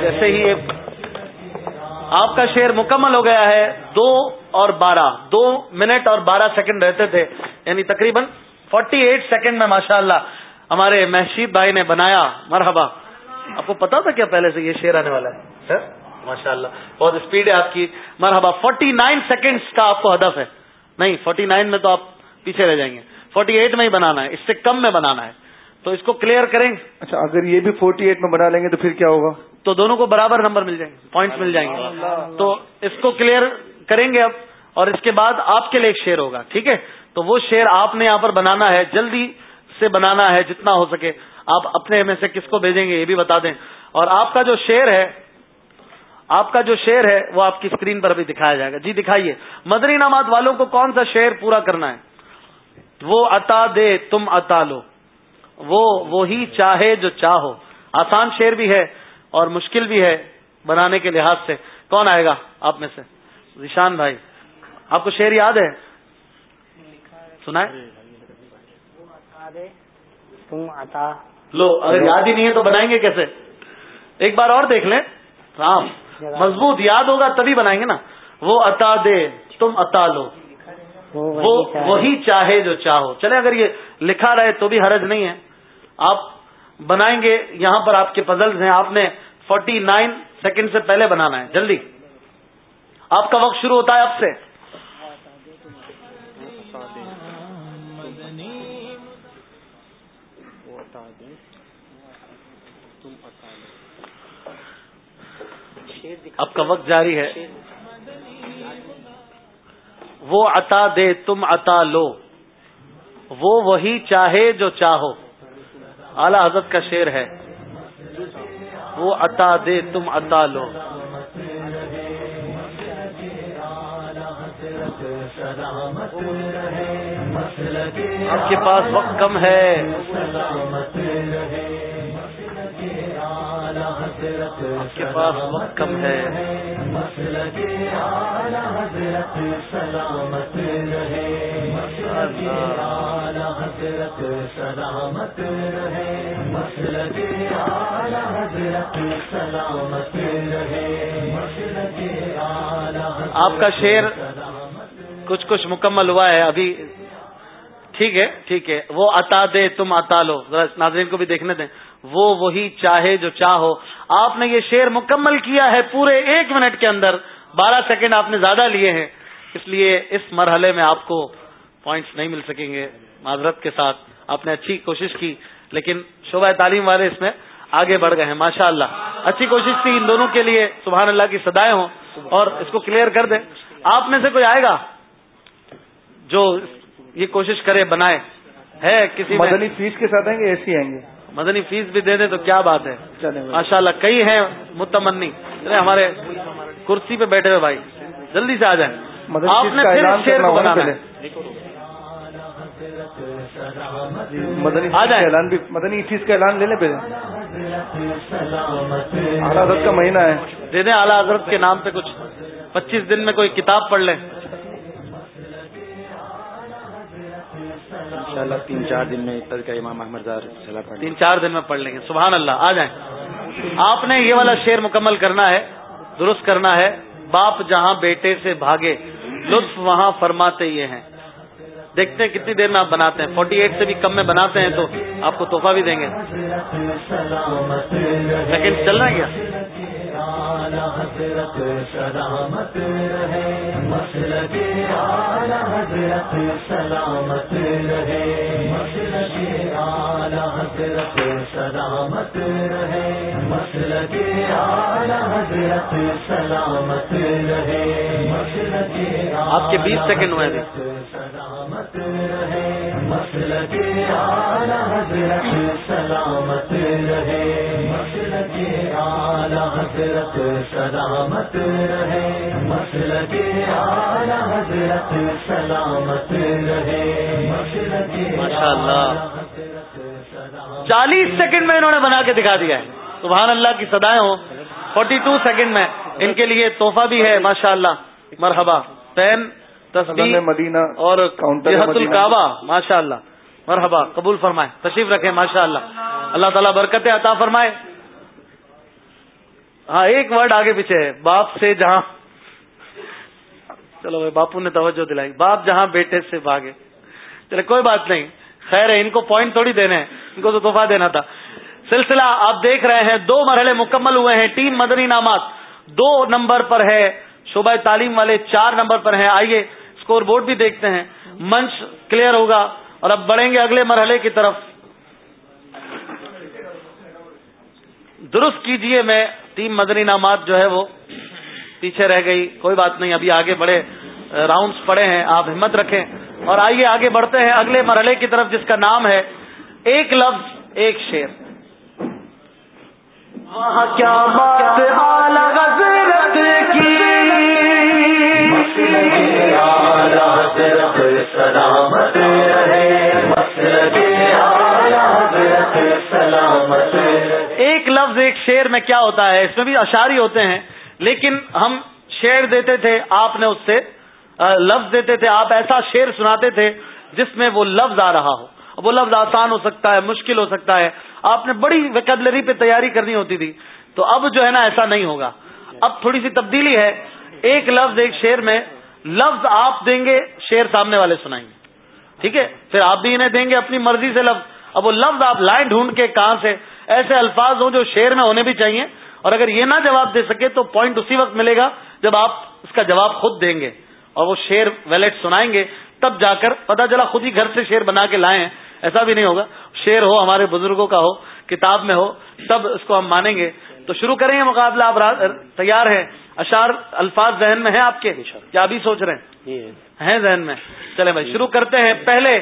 جیسے ہی یہ آپ کا شعر مکمل ہو گیا ہے دو اور بارہ. دو منٹ اور بارہ سیکنڈ رہتے تھے. یعنی تقریباً فورٹی ایٹ سیکنڈ میں ماشاء اللہ ہمارے محشید بھائی نے بنایا. مرحبا. آپ کو پتا تھا کیا پہلے سے یہ شعر آنے والا ہے؟ ہاں؟ ماشاء اللہ بہت اسپیڈ ہے آپ کی. مرحبا. فورٹی نائن سیکنڈ کا آپ کو ہدف ہے. نہیں فورٹی نائن میں تو آپ پیچھے رہ جائیں گے. فورٹی ایٹ میں ہی بنانا ہے. اس سے کم میں بنانا ہے. تو اس کو کلیئر کریں. اچھا اگر یہ بھی فورٹی ایٹ میں بنا لیں گے تو پھر کیا ہوگا؟ تو دونوں کو برابر نمبر مل جائیں گے پوائنٹس مل جائیں گے۔ تو اس کو کلیئر کریں گے اب اور اس کے بعد آپ کے لیے ایک شیر ہوگا ٹھیک ہے؟ تو وہ شیر آپ نے یہاں پر بنانا ہے جلدی سے بنانا ہے جتنا ہو سکے۔ آپ اپنے میں سے کس کو بھیجیں گے یہ بھی بتا دیں۔ اور آپ کا جو شیر ہے آپ کا جو شیر ہے وہ آپ کی اسکرین پر بھی دکھایا جائے گا۔ جی دکھائیے۔ مدری نامات والوں کو کون سا شیر پورا کرنا ہے؟ وہ عطا دے تم عطا لو۔ وہ وہی چاہے جو چاہو۔ آسان شیر بھی ہے۔ اور مشکل بھی ہے بنانے کے لحاظ سے۔ کون آئے گا آپ میں سے؟ ذیشان بھائی۔ آپ کو شعر یاد ہے؟ سنا لو، اگر یاد ہی نہیں ہے تو بنائیں گے کیسے؟ ایک بار اور دیکھ لیں۔ رام، مضبوط، یاد ہوگا تبھی بنائیں گے نا۔ وہ عطا دے، تم عطا لو۔ وہ وہی چاہے جو چاہو۔ چلے اگر یہ لکھا رہے تو بھی حرج نہیں ہے۔ آپ بنائیں گے، یہاں پر آپ کے پزلز ہیں، آپ نے فورٹی نائن سیکنڈ سے پہلے بنانا ہے، جلدی۔ آپ کا وقت شروع ہوتا ہے اب سے۔ آپ کا وقت جاری ہے۔ وہ عطا دے، تم عطا لو۔ وہ وہی چاہے جو چاہو۔ اعلی حضرت کا شعر ہے۔ وہ عطا دے، تم عطا لو۔ آپ کے پاس وقت کم ہے۔ آپ کے پاس وقت کم ہے۔ سلامت سلامت رہے۔ سلامت آپ کا شعر کچھ کچھ مکمل ہوا ہے ابھی ٹھیک ہے ٹھیک ہے۔ وہ عطا دے تم عطا لو۔ ذرا ناظرین کو بھی دیکھنے دیں۔ وہ وہی چاہے جو چاہو۔ آپ نے یہ شیر مکمل کیا ہے پورے ایک منٹ کے اندر۔ بارہ سیکنڈ آپ نے زیادہ لیے ہیں۔ اس لیے اس مرحلے میں آپ کو پوائنٹس نہیں مل سکیں گے معذرت کے ساتھ۔ آپ نے اچھی کوشش کی، لیکن شعبہ تعلیم والے اس میں آگے بڑھ گئے ہیں۔ ماشاء اللہ اچھی کوشش تھی ان دونوں کے لیے۔ سبحان اللہ کی سدائے ہوں۔ اور اس کو کلیئر کر دیں۔ آپ میں سے کوئی آئے گا جو یہ کوشش کرے، بنائے؟ ہے کسی مدنی فیس کے ساتھ آئیں گے ایسے آئیں گے۔ مدنی فیس بھی دے دیں تو کیا بات ہے؟ ماشاء اللہ کئی ہیں متمنی۔ ہمارے کرسی پہ بیٹھے ہوئے بھائی جلدی سے آ جائیں۔ آپ نے پھر شیر کو بنانا ہے۔ مدنی اعلان بھی مدنی فیس کا اعلان لے لیں پہلے اعلیٰ حضرت کا مہینہ ہے۔ دے دیں اعلیٰ حضرت کے نام پہ کچھ۔ پچیس دن میں کوئی کتاب پڑھ لیں۔ انشاءاللہ تین چار دن میں تذکرہ امام احمد تین چار دن میں پڑھ لیں گے۔ سبحان اللہ، آ جائیں۔ آپ نے یہ والا شعر مکمل کرنا ہے، درست کرنا ہے۔ باپ جہاں بیٹے سے بھاگے، لطف وہاں فرماتے یہ ہیں۔ دیکھتے ہیں کتنی دیر میں آپ بناتے ہیں۔ فورٹی ایٹ سے بھی کم میں بناتے ہیں تو آپ کو تحفہ بھی دیں گے۔ سیکنڈ چل رہا ہے کیا؟ حضرت سلامت رہے۔ مسلک آلہ حضرت سلامت رہے۔ مسلک آلہ حضرت سلامت رہے۔ مسلک آلہ حضرت سلامت رہے۔ مسلک آپ کے بیس سیکنڈ ہوئے سلامت رہے۔ مسلک آلہ حضرت سلامت رہے۔ مسلک حضرت سلامت رہے۔ مسلک آلہ حضرت سلامت رہے۔ مسلک ماشاء اللہ چالیس سیکنڈ میں انہوں نے بنا کے دکھا دیا ہے۔ سبحان اللہ کی سدائے ہوں۔ فورٹی ٹو سیکنڈ میں ان کے لیے تحفہ بھی ہے ماشاء اللہ مرحبا پین تصویر مدینہ اور جہت۔ الکعبہ ماشاء اللہ مرحبا قبول فرمائے۔ تشریف رکھیں ماشاء اللہ اللہ تعالیٰ برکت عطا فرمائے۔ ہاں ایک ورڈ آگے پیچھے ہے، باپ سے جہاں۔ چلو بھائی، باپو نے توجہ دلائی۔ باپ جہاں، بیٹے سے بھاگے۔ چلے کوئی بات نہیں۔ خیر ہے، ان کو پوائنٹ تھوڑی دینے ہیں۔ ان کو تو تحفہ دینا تھا۔ سلسلہ آپ دیکھ رہے ہیں، دو مرحلے مکمل ہوئے ہیں۔ تین مدنی نامات دو نمبر پر ہے شعبہ تعلیم والے، چار نمبر پر ہیں۔ آئیے اسکور بورڈ بھی دیکھتے ہیں۔ منچ کلیئر ہوگا۔ اور اب بڑھیں گے اگلے مرحلے کی طرف۔ درست کیجیے، میں تین مدنی نامات جو ہے وہ پیچھے رہ گئی۔ کوئی بات نہیں ابھی آگے بڑے راؤنڈز پڑے ہیں آپ ہمت رکھیں۔ اور آئیے آگے بڑھتے ہیں۔ اگلے مرحلے کی طرف جس کا نام ہے ایک لفظ ایک شیر کیا بات سلامت۔ لفظ ایک شیر میں کیا ہوتا ہے، اس میں بھی اشاری ہوتے ہیں، لیکن ہم شیر دیتے تھے، آپ نے اس سے لفظ دیتے تھے، آپ ایسا شیر سناتے تھے جس میں وہ لفظ آ رہا ہو۔ وہ لفظ آسان ہو سکتا ہے، مشکل ہو سکتا ہے۔ آپ نے بڑی ویکیبلری پہ تیاری کرنی ہوتی تھی، تو اب جو ہے نا ایسا نہیں ہوگا۔ اب تھوڑی سی تبدیلی ہے، ایک لفظ ایک شیر میں لفظ آپ دیں گے شیر سامنے والے سنائیں گے۔ ٹھیک ہے؟ پھر آپ بھی انہیں دیں گے اپنی مرضی سے لفظ۔ اب وہ لفظ آپ لائن ڈھونڈ کے کہاں سے ایسے الفاظ ہوں جو شیر میں ہونے بھی چاہیے۔ اور اگر یہ نہ جواب دے سکے تو پوائنٹ اسی وقت ملے گا جب آپ اس کا جواب خود دیں گے اور وہ شیر ویلٹ سنائیں گے۔ تب جا کر پتا چلا خود ہی گھر سے شیر بنا کے لائے ہیں۔ ایسا بھی نہیں ہوگا۔ شیر ہو ہمارے بزرگوں کا ہو کتاب میں ہو تب اس کو ہم مانیں گے۔ تو شروع کریں گے مقابلہ۔ آپ تیار ہیں؟ اشار الفاظ ذہن میں ہیں آپ کے؟ کیا ابھی سوچ رہے ہیں؟ ہیں ذہن میں؟ چلے بھائی شروع کرتے ہیں۔ پہلے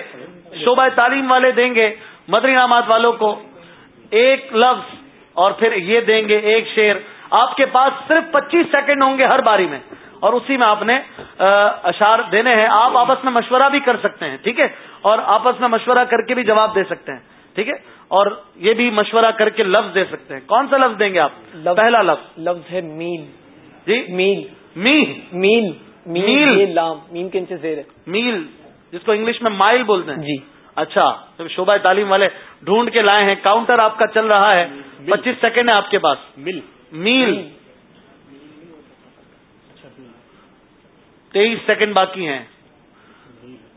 شعبہ تعلیم والے دیں گے۔ مدری نامات والوں کو ایک لفظ اور پھر یہ دیں گے ایک شیر آپ کے پاس صرف پچیس سیکنڈ ہوں گے ہر باری میں۔ اور اسی میں آپ نے اشار دینے ہیں۔ آپ آپس میں مشورہ بھی کر سکتے ہیں ٹھیک ہے؟ اور آپس میں مشورہ کر کے بھی جواب دے سکتے ہیں ٹھیک ہے؟ اور یہ بھی مشورہ کر کے لفظ دے سکتے ہیں۔ کون سا لفظ دیں گے آپ؟ پہلا لفظ۔ لفظ ہے میل جی؟ میل می میل میل۔ میل لام۔ میم کے نیچے زیر۔ ہے میل جس کو انگلش میں مائل بولتے ہیں۔ جی۔ اچھا تو شعبہ تعلیم والے ڈھونڈ کے لائے ہیں کاؤنٹر آپ کا چل رہا ہے پچیس سیکنڈ ہے آپ کے پاس۔ مل۔ میل۔ تیئیس سیکنڈ باقی ہیں۔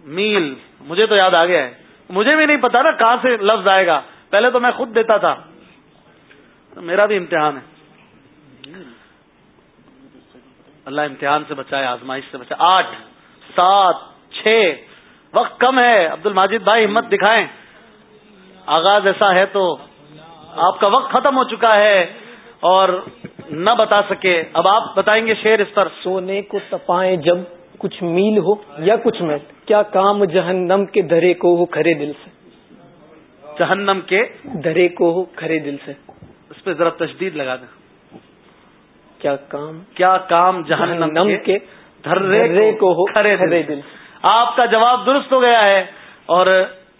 میل۔ مجھے تو یاد آ گیا ہے۔ مجھے بھی نہیں پتا نا کہاں سے لفظ آئے گا۔ پہلے تو میں خود دیتا تھا۔ میرا بھی امتحان ہے۔ اللہ امتحان سے بچائے آزمائش سے بچائے۔ آٹھ سات چھ وقت کم ہے عبد الماجد بھائی ہمت دکھائیں۔ آغاز ایسا ہے تو آپ کا وقت ختم ہو چکا ہے اور نہ بتا سکے۔ اب آپ بتائیں گے شیر اس پر۔ سونے کو تپائیں جب کچھ میل ہو یا کچھ میل کیا کام جہنم کے دھرے کو ہو کھرے دل سے؟ جہنم کے دھرے کو ہو کھرے دل سے۔ اس پہ ذرا تشدید لگا دیں۔ کیا کام کیا کام جہنم جہنم کے دھرے کو ہو کھرے دل دل آپ کا جواب درست ہو گیا ہے اور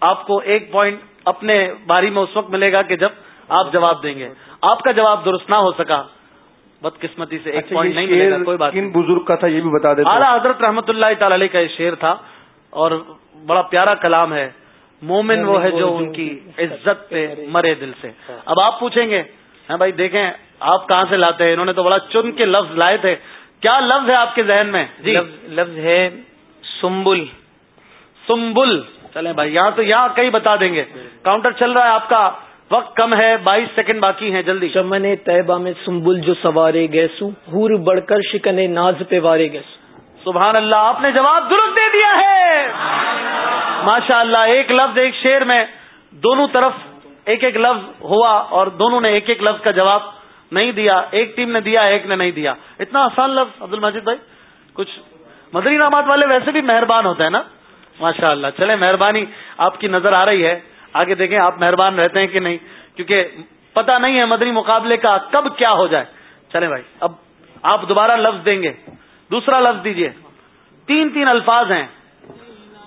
آپ کو ایک پوائنٹ اپنے باری میں اس وقت ملے گا کہ جب آپ جواب دیں گے۔ آپ کا جواب درست نہ ہو سکا بدقسمتی سے ایک اچھا، پوائنٹ یہ نہیں ملے گا کوئی بات کن بزرگ کا تھا یہ بھی بتا دیتے اعلیٰ حضرت رحمت اللہ تعالی علیہ کا یہ شعر تھا اور بڑا پیارا کلام ہے۔ مومن وہ ہے جو ان کی عزت پہ مرے دل سے۔ اب آپ پوچھیں گے ہاں بھائی دیکھیں آپ کہاں سے لاتے ہیں؟ انہوں نے تو بڑا چن کے لفظ لائے تھے۔ کیا لفظ ہے آپ کے ذہن میں؟ جی۔ لفظ ہے سمبل سمبل چلیں بھائی یہاں تو یہاں کئی بتا دیں گے۔ کاؤنٹر چل رہا ہے آپ کا۔ وقت کم ہے بائیس سیکنڈ باقی ہیں جلدی۔ چمن طیبہ میں سنبل جو سوارے گیسو ہور بڑھ کر شکن ناز پہ وارے گیسو سبحان اللہ آپ نے جواب درست دے دیا ہے۔ ماشاء اللہ ایک لفظ ایک شیر میں دونوں طرف ایک ایک لفظ ہوا اور دونوں نے ایک ایک لفظ کا جواب نہیں دیا۔ ایک ٹیم نے دیا ایک نے نہیں دیا۔ اتنا آسان لفظ عبد المجید بھائی کچھ مدری نامات والے ویسے بھی مہربان ہوتے ہیں نا؟ ماشاء اللہ چلے مہربانی آپ کی نظر آ رہی ہے۔ آگے دیکھیں آپ مہربان رہتے ہیں کہ نہیں؟ کیونکہ پتہ نہیں ہے مدنی مقابلے کا کب کیا ہو جائے۔ چلے بھائی اب آپ دوبارہ لفظ دیں گے۔ دوسرا لفظ دیجیے۔ تین تین الفاظ ہیں۔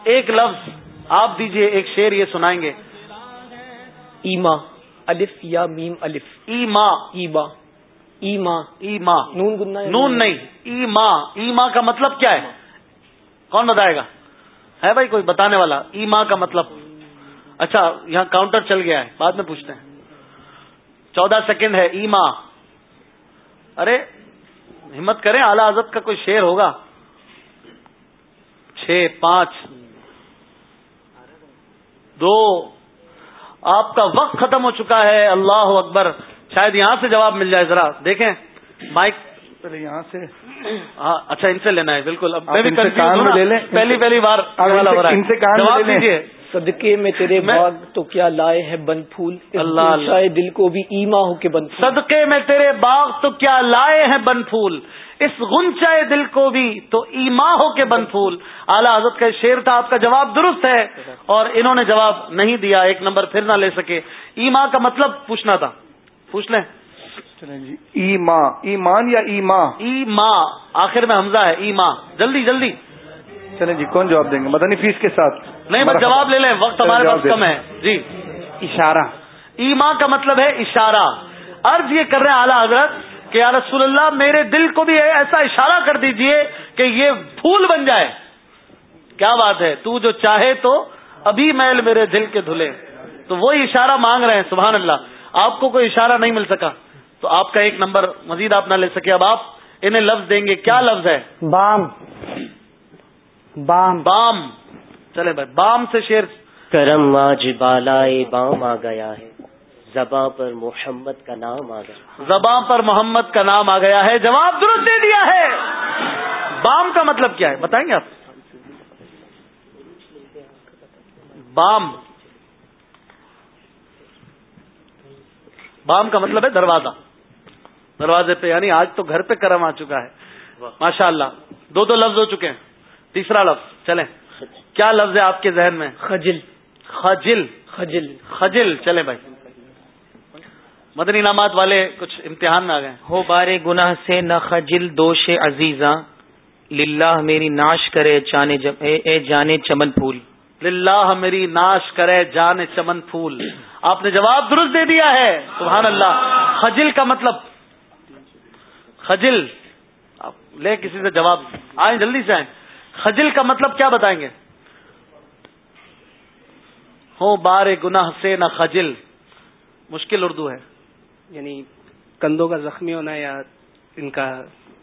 ایک لفظ آپ دیجیے ایک شعر یہ سنائیں گے۔ ایما الف یا میم الف۔ ایما۔ ایبا ایما. ایما. نون نون نہیں. ایما. ایما کا مطلب کیا ہے؟ کون بتائے گا؟ ہے بھائی کوئی بتانے والا؟ ایما کا مطلب. اچھا یہاں کاؤنٹر چل گیا ہے. بعد میں پوچھتے ہیں. چودہ سیکنڈ ہے. ایما. ارے ہمت کریں اعلی حضرت کا کوئی شیر ہوگا؟ چھ پانچ. دو. آپ کا وقت ختم ہو چکا ہے. اللہ اکبر. شاید یہاں سے جواب مل جائے ذرا۔ دیکھیں۔ مائک پہلے یہاں سے۔ ہاں اچھا ان سے لینا ہے بالکل۔ اب میں بھی۔ لے لیں۔ پہلی پہلی بار ان والا سے- ہے۔ جواب۔ دیجیے صدقے میں تیرے باغ تو کیا لائے ہیں بن پھول۔ اللہ۔ دلشائے دل کو بھی ایما ہو کے بن پھول۔ صدقے میں تیرے باغ تو کیا لائے ہیں بن پھول؟ اس گنچائے دل کو بھی تو ایما ہو کے بن پھول۔ اعلیٰ حضرت کا شیر تھا آپ کا جواب درست ہے۔ اور انہوں نے جواب نہیں دیا ایک نمبر پھر نہ لے سکے۔ ایما کا مطلب پوچھنا تھا۔ پوچھ لیں۔ چلیں جی ایما ایمان یا ایما؟ ایما آخر میں حمزہ ہے ایما۔ جلدی جلدی۔ چلیں جی کون جواب دیں گے؟ مدنی فیس کے ساتھ۔ نہیں بس جواب لے لیں وقت ہمارے پاس کم۔ ہے۔ جی۔ اشارہ۔ ایما کا مطلب ہے اشارہ۔ عرض یہ کر رہے ہیں اعلیٰ حضرت کہ یا رسول اللہ میرے دل کو بھی ایسا اشارہ کر دیجیے کہ یہ پھول بن جائے۔ کیا بات ہے؟ تو جو چاہے تو ابھی میل میرے دل کے دھلے۔ تو وہی اشارہ مانگ رہے ہیں سبحان اللہ۔ آپ کو کوئی اشارہ نہیں مل سکا تو آپ کا ایک نمبر مزید آپ نہ لے سکے۔ اب آپ انہیں لفظ دیں گے۔ کیا لفظ ہے؟ بام۔ بام۔ بام۔ چلے بھائی بام سے شیر کرم آج بالائے بام آ گیا ہے۔ زباں پر محمد کا نام آ گیا۔ زباں پر محمد کا نام آ گیا ہے۔ جواب درست دے دیا ہے۔ بام کا مطلب کیا ہے؟ بتائیں گے آپ۔ بام۔ بام کا مطلب ہے دروازہ۔ دروازے پہ یعنی آج تو گھر پہ کرم آ چکا ہے۔ ماشاء اللہ دو دو لفظ ہو چکے ہیں۔ تیسرا لفظ چلیں۔ کیا لفظ ہے آپ کے ذہن میں؟ خجل۔ خجل۔ خجل۔ خجل چلے بھائی۔ مدنی نامات والے کچھ امتحان میں آ گئے ہو بارے گناہ سے نہ خجل دوش عزیزاں۔ للہ میری ناش کرے جانے جب اے, اے جانے چمن پھول۔ للہ میری ناش کرے جان چمن پھول۔ آپ نے جواب درست دے دیا ہے۔ سبحان اللہ۔ خجل کا مطلب۔ خجل۔ آپ لے کسی سے جواب۔ آئیں جلدی سے آئیں۔ خجل کا مطلب کیا بتائیں گے؟ ہو بار گناہ سے نہ خجل۔ مشکل اردو ہے۔ یعنی کندھوں کا زخمی ہونا یا ان کا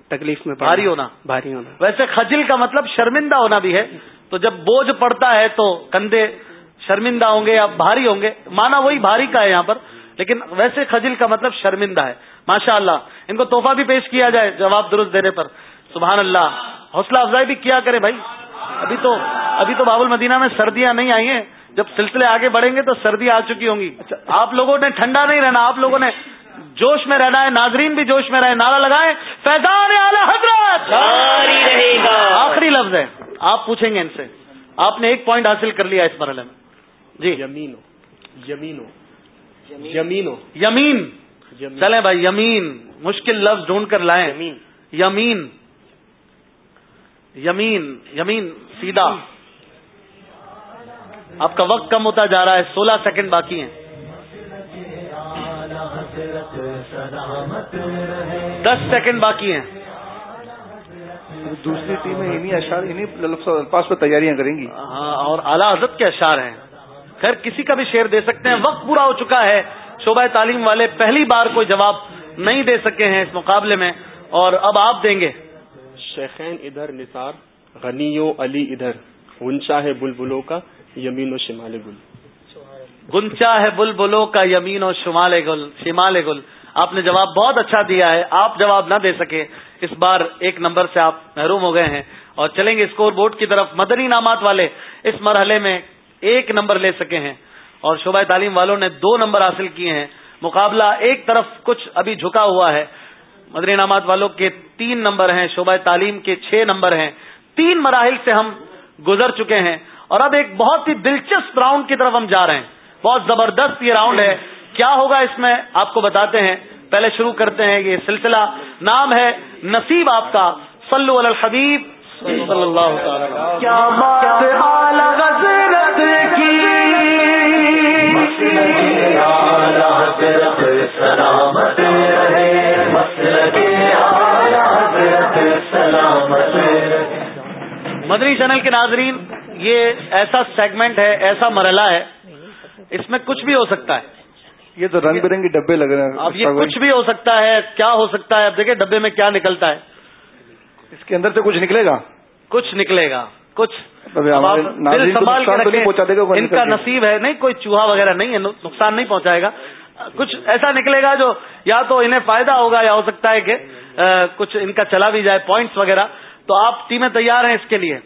تکلیف میں بھاری ہونا۔ بھاری ہونا۔ ویسے خجل کا مطلب شرمندہ ہونا بھی ہے۔ تو جب بوجھ پڑتا ہے تو کندھے شرمندہ ہوں گے یا بھاری ہوں گے مانا وہی بھاری کا ہے یہاں پر لیکن ویسے خجل کا مطلب شرمندہ ہے۔ ماشاء اللہ ان کو تحفہ بھی پیش کیا جائے جواب درست دینے پر۔ سبحان اللہ حوصلہ افزائی بھی کیا کرے بھائی۔ ابھی تو ابھی تو بابل مدینہ میں سردیاں نہیں آئی ہیں۔ جب سلسلے آگے بڑھیں گے تو سردی آ چکی ہوں گی۔ اچھا۔ آپ لوگوں نے ٹھنڈا نہیں رہنا آپ لوگوں نے جوش میں رہنا ہے ناظرین بھی جوش میں رہے نعرہ لگائیں۔ فیضان اعلی حضرت! جاری رہے گا۔ آخری لفظ ہے۔ آپ پوچھیں گے ان سے۔ آپ نے ایک پوائنٹ حاصل کر لیا اس مرحلے میں۔ جی۔ یمینو۔ یمینو۔ یمینو۔ یمین۔ یمین۔ چلیں بھائی یمین۔ مشکل لفظ ڈھونڈ کر لائیں۔ یمین۔ یمین۔ یمین۔ یمین۔ سیدھا۔ آپ کا وقت کم ہوتا جا رہا ہے سولہ سیکنڈ باقی ہیں۔ دس سیکنڈ باقی ہیں۔ دوسری ٹیمیں انہیں اشار انہیں الفاظ پہ تیاریاں کریں گی۔ ہاں اور اعلیٰ حضرت کے اشعار ہیں۔ خیر کسی کا بھی شعر دے سکتے ہیں۔ وقت پورا ہو چکا ہے۔ شعبہ تعلیم والے پہلی بار کوئی جواب نہیں دے سکے ہیں اس مقابلے میں۔ اور اب آپ دیں گے۔ شیخین ادھر نثار غنیو علی ادھر۔ انچا ہے بلبلوں کا یمین و شمال گل۔ گنچا ہے بل بلو کا یمین و شمال گل شمال گل۔ آپ نے جواب بہت اچھا دیا ہے، آپ جواب نہ دے سکے۔ اس بار ایک نمبر سے آپ محروم ہو گئے ہیں۔ اور چلیں گے اسکور بورڈ کی طرف۔ مدنی انعامات والے اس مرحلے میں ایک نمبر لے سکے ہیں۔ اور شعبہ تعلیم والوں نے دو نمبر حاصل کیے ہیں۔ مقابلہ ایک طرف کچھ ابھی جھکا ہوا ہے۔ مدنی انعامات والوں کے تین نمبر ہیں، شعبہ تعلیم کے چھ نمبر ہیں۔ تین مراحل سے ہم گزر چکے ہیں۔ اور اب ایک بہت ہی دلچسپ راؤنڈ کی طرف ہم جا رہے ہیں۔ بہت زبردست یہ راؤنڈ ہے۔ کیا ہوگا اس میں؟ آپ کو بتاتے ہیں۔ پہلے شروع کرتے ہیں یہ سلسلہ۔ نام ہے نصیب آپ کا۔ صلو علی الحبیب۔ صلی اللہ تعالی۔ کیا بات کی؟ اعلی حضرت سلامت رہے۔ مسلک اعلی حضرت سلامت رہے۔ مدنی چینل کے ناظرین یہ ایسا سیگمنٹ ہے ایسا مرحلہ ہے۔ اس میں کچھ بھی ہو سکتا ہے۔ یہ تو رنگ برنگی ڈبے لگ رہے ہیں۔ اب یہ کچھ بھی ہو سکتا ہے کیا ہو سکتا ہے؟ اب دیکھیں ڈبے میں کیا نکلتا ہے۔ اس کے اندر سے کچھ نکلے گا؟ کچھ نکلے گا کچھ۔ سنبھال ان کا۔ نصیب ہے نہیں کوئی چوہا وغیرہ نہیں ہے نقصان نہیں پہنچائے گا۔ کچھ ایسا نکلے گا جو یا تو انہیں فائدہ ہوگا یا ہو سکتا ہے کہ کچھ ان کا چلا بھی جائے پوائنٹس وغیرہ۔ تو آپ ٹیمیں تیار ہیں اس کے لیے۔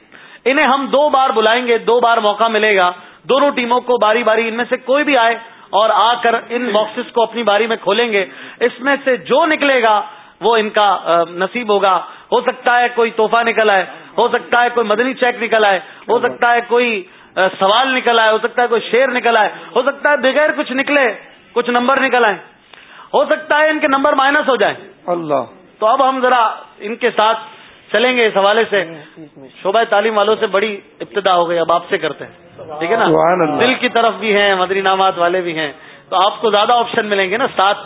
انہیں ہم دو بار بلائیں گے دو بار موقع ملے گا۔ دونوں ٹیموں کو باری باری ان میں سے کوئی بھی آئے اور آ کر ان باکسز کو اپنی باری میں کھولیں گے۔ اس میں سے جو نکلے گا وہ ان کا نصیب ہوگا۔ ہو سکتا ہے کوئی تحفہ نکل آئے ہو سکتا ہے کوئی مدنی چیک نکل آئے ہو سکتا ہے کوئی سوال نکل آئے ہو سکتا ہے کوئی شیر نکل آئے ہو سکتا ہے بغیر کچھ نکلے کچھ نمبر نکل آئے۔ ہو سکتا ہے ان کے نمبر مائنس ہو جائیں۔ اللہ۔ تو اب ہم ذرا ان کے ساتھ چلیں گے اس حوالے سے۔ شعبہ تعلیم والوں سے بڑی ابتدا ہو گئی اب آپ سے کرتے ہیں۔ ٹھیک ہے نا؟ سبحان اللہ۔ دل کی طرف بھی ہیں مدری نامات والے بھی ہیں۔ تو آپ کو زیادہ آپشن ملیں گے نا۔ سات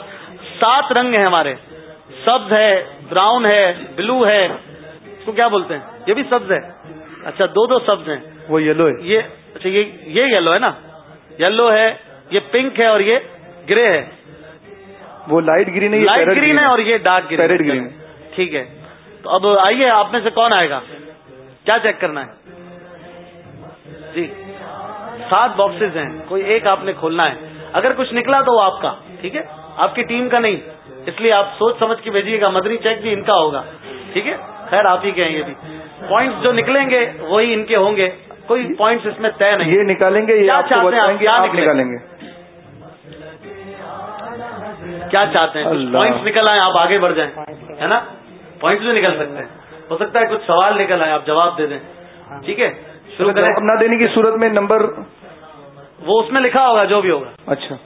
سات رنگ ہیں ہمارے۔ سبز ہے براؤن ہے بلو ہے۔ اس کو کیا بولتے ہیں؟ یہ بھی سبز ہے۔ اچھا دو دو سبز ہیں۔ وہ یلو ہے۔ یہ اچھا یہ یہ یلو ہے نا۔ یلو ہے یہ پنک ہے اور یہ گرے ہے۔ وہ لائٹ گرین ہے یہ لائٹ گرین ہے اور یہ ڈارک گرین ٹھیک ہے۔ تو اب آئیے آپ میں سے کون آئے گا؟ کیا چیک کرنا ہے؟ جی سات باکسز ہیں کوئی ایک آپ نے کھولنا ہے۔ اگر کچھ نکلا تو وہ آپ کا ٹھیک ہے؟ آپ کی ٹیم کا نہیں اس لیے آپ سوچ سمجھ کے بھیجیے گا۔ مدنی چیک بھی ان کا ہوگا ٹھیک ہے؟ خیر آپ ہی کے ہیں یہ بھی۔ پوائنٹس جو نکلیں گے وہی ان کے ہوں گے۔ کوئی پوائنٹس اس میں طے نہیں۔ یہ نکالیں گے کیا چاہتے ہیں؟ گے کیا؟ نکالیں گے۔ کیا چاہتے ہیں۔ پوائنٹس نکل آئے آپ آگے بڑھ جائیں ہے نا؟ پوائنٹس بھی نکل سکتے ہیں۔ ہو سکتا ہے کچھ سوال نکل آئے آپ جواب دے دیں۔ ٹھیک ہے؟ شروع کریں۔ نہ دینے کی صورت میں نمبر وہ اس میں لکھا ہوگا جو بھی ہوگا۔ اچھا۔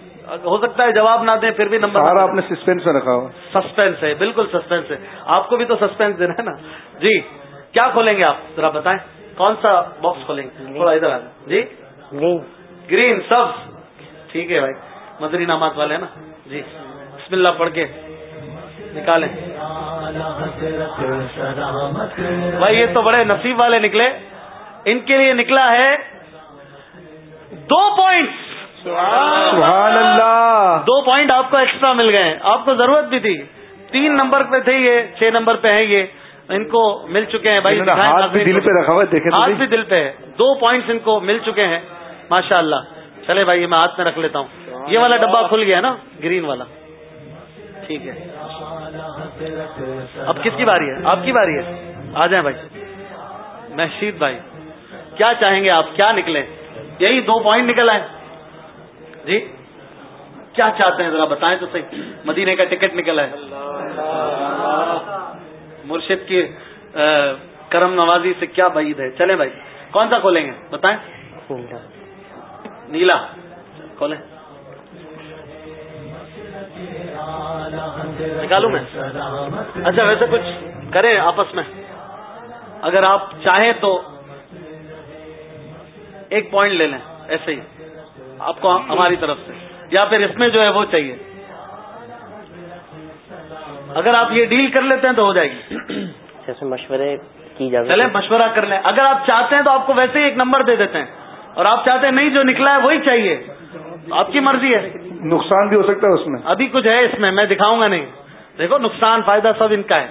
ہو سکتا ہے جواب نہ دیں پھر بھی نمبر سارا آپ نے سسپینس میں رکھا ہوا سسپینس ہے بالکل سسپینس ہے۔ آپ کو بھی تو سسپینس دینا ہے نا۔ جی کیا کھولیں گے آپ؟ ذرا بتائیں۔ کون سا باکس کھولیں گے؟ تھوڑا ادھر آ۔ جی؟ گرین سبز۔ ٹھیک ہے بھائی مدری نامات والے ہیں نا۔ جی بسم اللہ پڑھ کے۔ نکالیں۔ بھائی یہ تو بڑے نصیب والے نکلے۔ ان کے لیے نکلا ہے دو پوائنٹس سبحان اللہ۔ دو پوائنٹ آپ کو ایکسٹرا مل گئے۔ ہیں آپ کو ضرورت بھی تھی۔ تین نمبر پہ تھے یہ چھ نمبر پہ ہیں یہ۔ ان کو مل چکے ہیں۔ بھائی ہاتھ بھی دل۔ پہ رکھا ہوا ہے دیکھیں ہاتھ۔ بھی دل پہ ہے۔ دو پوائنٹس ان کو مل چکے ہیں۔ ماشاء اللہ چلے بھائی یہ میں ہاتھ میں رکھ لیتا ہوں۔ یہ والا ڈبہ کھل گیا نا گرین والا۔ ٹھیک ہے۔ اب کس کی باری ہے؟ آپ کی باری ہے؟ آ جائیں بھائی۔ محشید بھائی کیا چاہیں گے آپ؟ کیا نکلے یہی دو پوائنٹ نکل آئے۔ جی؟ کیا چاہتے ہیں؟ ذرا بتائیں تو صحیح۔ مدینے کا ٹکٹ نکل ہے مرشد کی کرم نوازی سے کیا بعید ہے؟ چلیں بھائی کون سا کھولیں گے؟ بتائیں۔ نیلا۔ کھولیں۔ نکالوں میں؟ اچھا ویسے کچھ کریں آپس میں۔ اگر آپ چاہیں تو ایک پوائنٹ لے لیں ایسے ہی۔ آپ کو ہماری طرف سے۔ یا پھر اس میں جو ہے وہ چاہیے۔ اگر آپ یہ ڈیل کر لیتے ہیں تو ہو جائے گی۔ جیسے مشورے کی جائے چلے مشورہ کر لیں۔ اگر آپ چاہتے ہیں تو آپ کو ویسے ہی ایک نمبر دے دیتے ہیں۔ اور آپ چاہتے ہیں نہیں جو نکلا ہے وہی چاہیے۔ آپ کی مرضی ہے۔ نقصان بھی ہو سکتا ہے اس میں۔ ابھی کچھ ہے اس میں میں دکھاؤں گا نہیں۔ دیکھو نقصان فائدہ سب ان کا ہے۔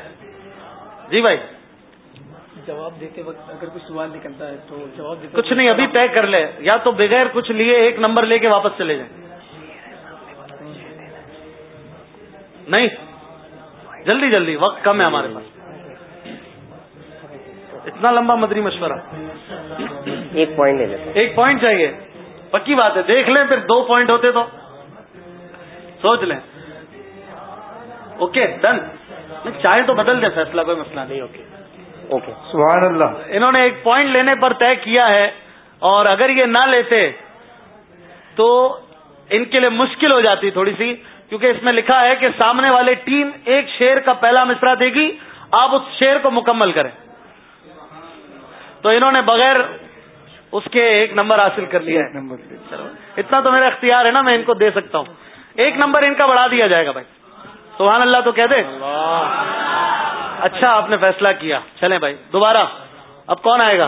جی بھائی۔ جواب دیتے وقت اگر کوئی سوال نکلتا ہے تو جواب دیتے کچھ نہیں ابھی طے کر لے۔ یا تو بغیر کچھ لیے ایک نمبر لے کے واپس چلے جائیں۔ نہیں۔ جلدی جلدی وقت کم ہے ہمارے پاس۔ اتنا لمبا مدری مشورہ۔ ایک پوائنٹ لے لیتے ایک پوائنٹ چاہیے۔ پکی بات ہے دیکھ لیں پھر دو پوائنٹ ہوتے تو سوچ لیں۔ اوکے ڈن چاہے تو بدل دیں فیصلہ کوئی مسئلہ نہیں اوکے اوکے سبحان اللہ انہوں نے ایک پوائنٹ لینے پر طے کیا ہے اور اگر یہ نہ لیتے تو ان کے لیے مشکل ہو جاتی تھوڑی سی کیونکہ اس میں لکھا ہے کہ سامنے والے ٹیم ایک شیر کا پہلا مصرا دے گی آپ اس شیر کو مکمل کریں۔ تو انہوں نے بغیر اس کے ایک نمبر حاصل کر لیا ہے۔ اتنا تو میرا اختیار ہے نا میں ان کو دے سکتا ہوں۔ ایک نمبر ان کا بڑھا دیا جائے گا بھائی۔ سبحان اللہ تو کہہ دے۔ اچھا آپ نے فیصلہ کیا۔ چلیں بھائی دوبارہ۔ اب کون آئے گا؟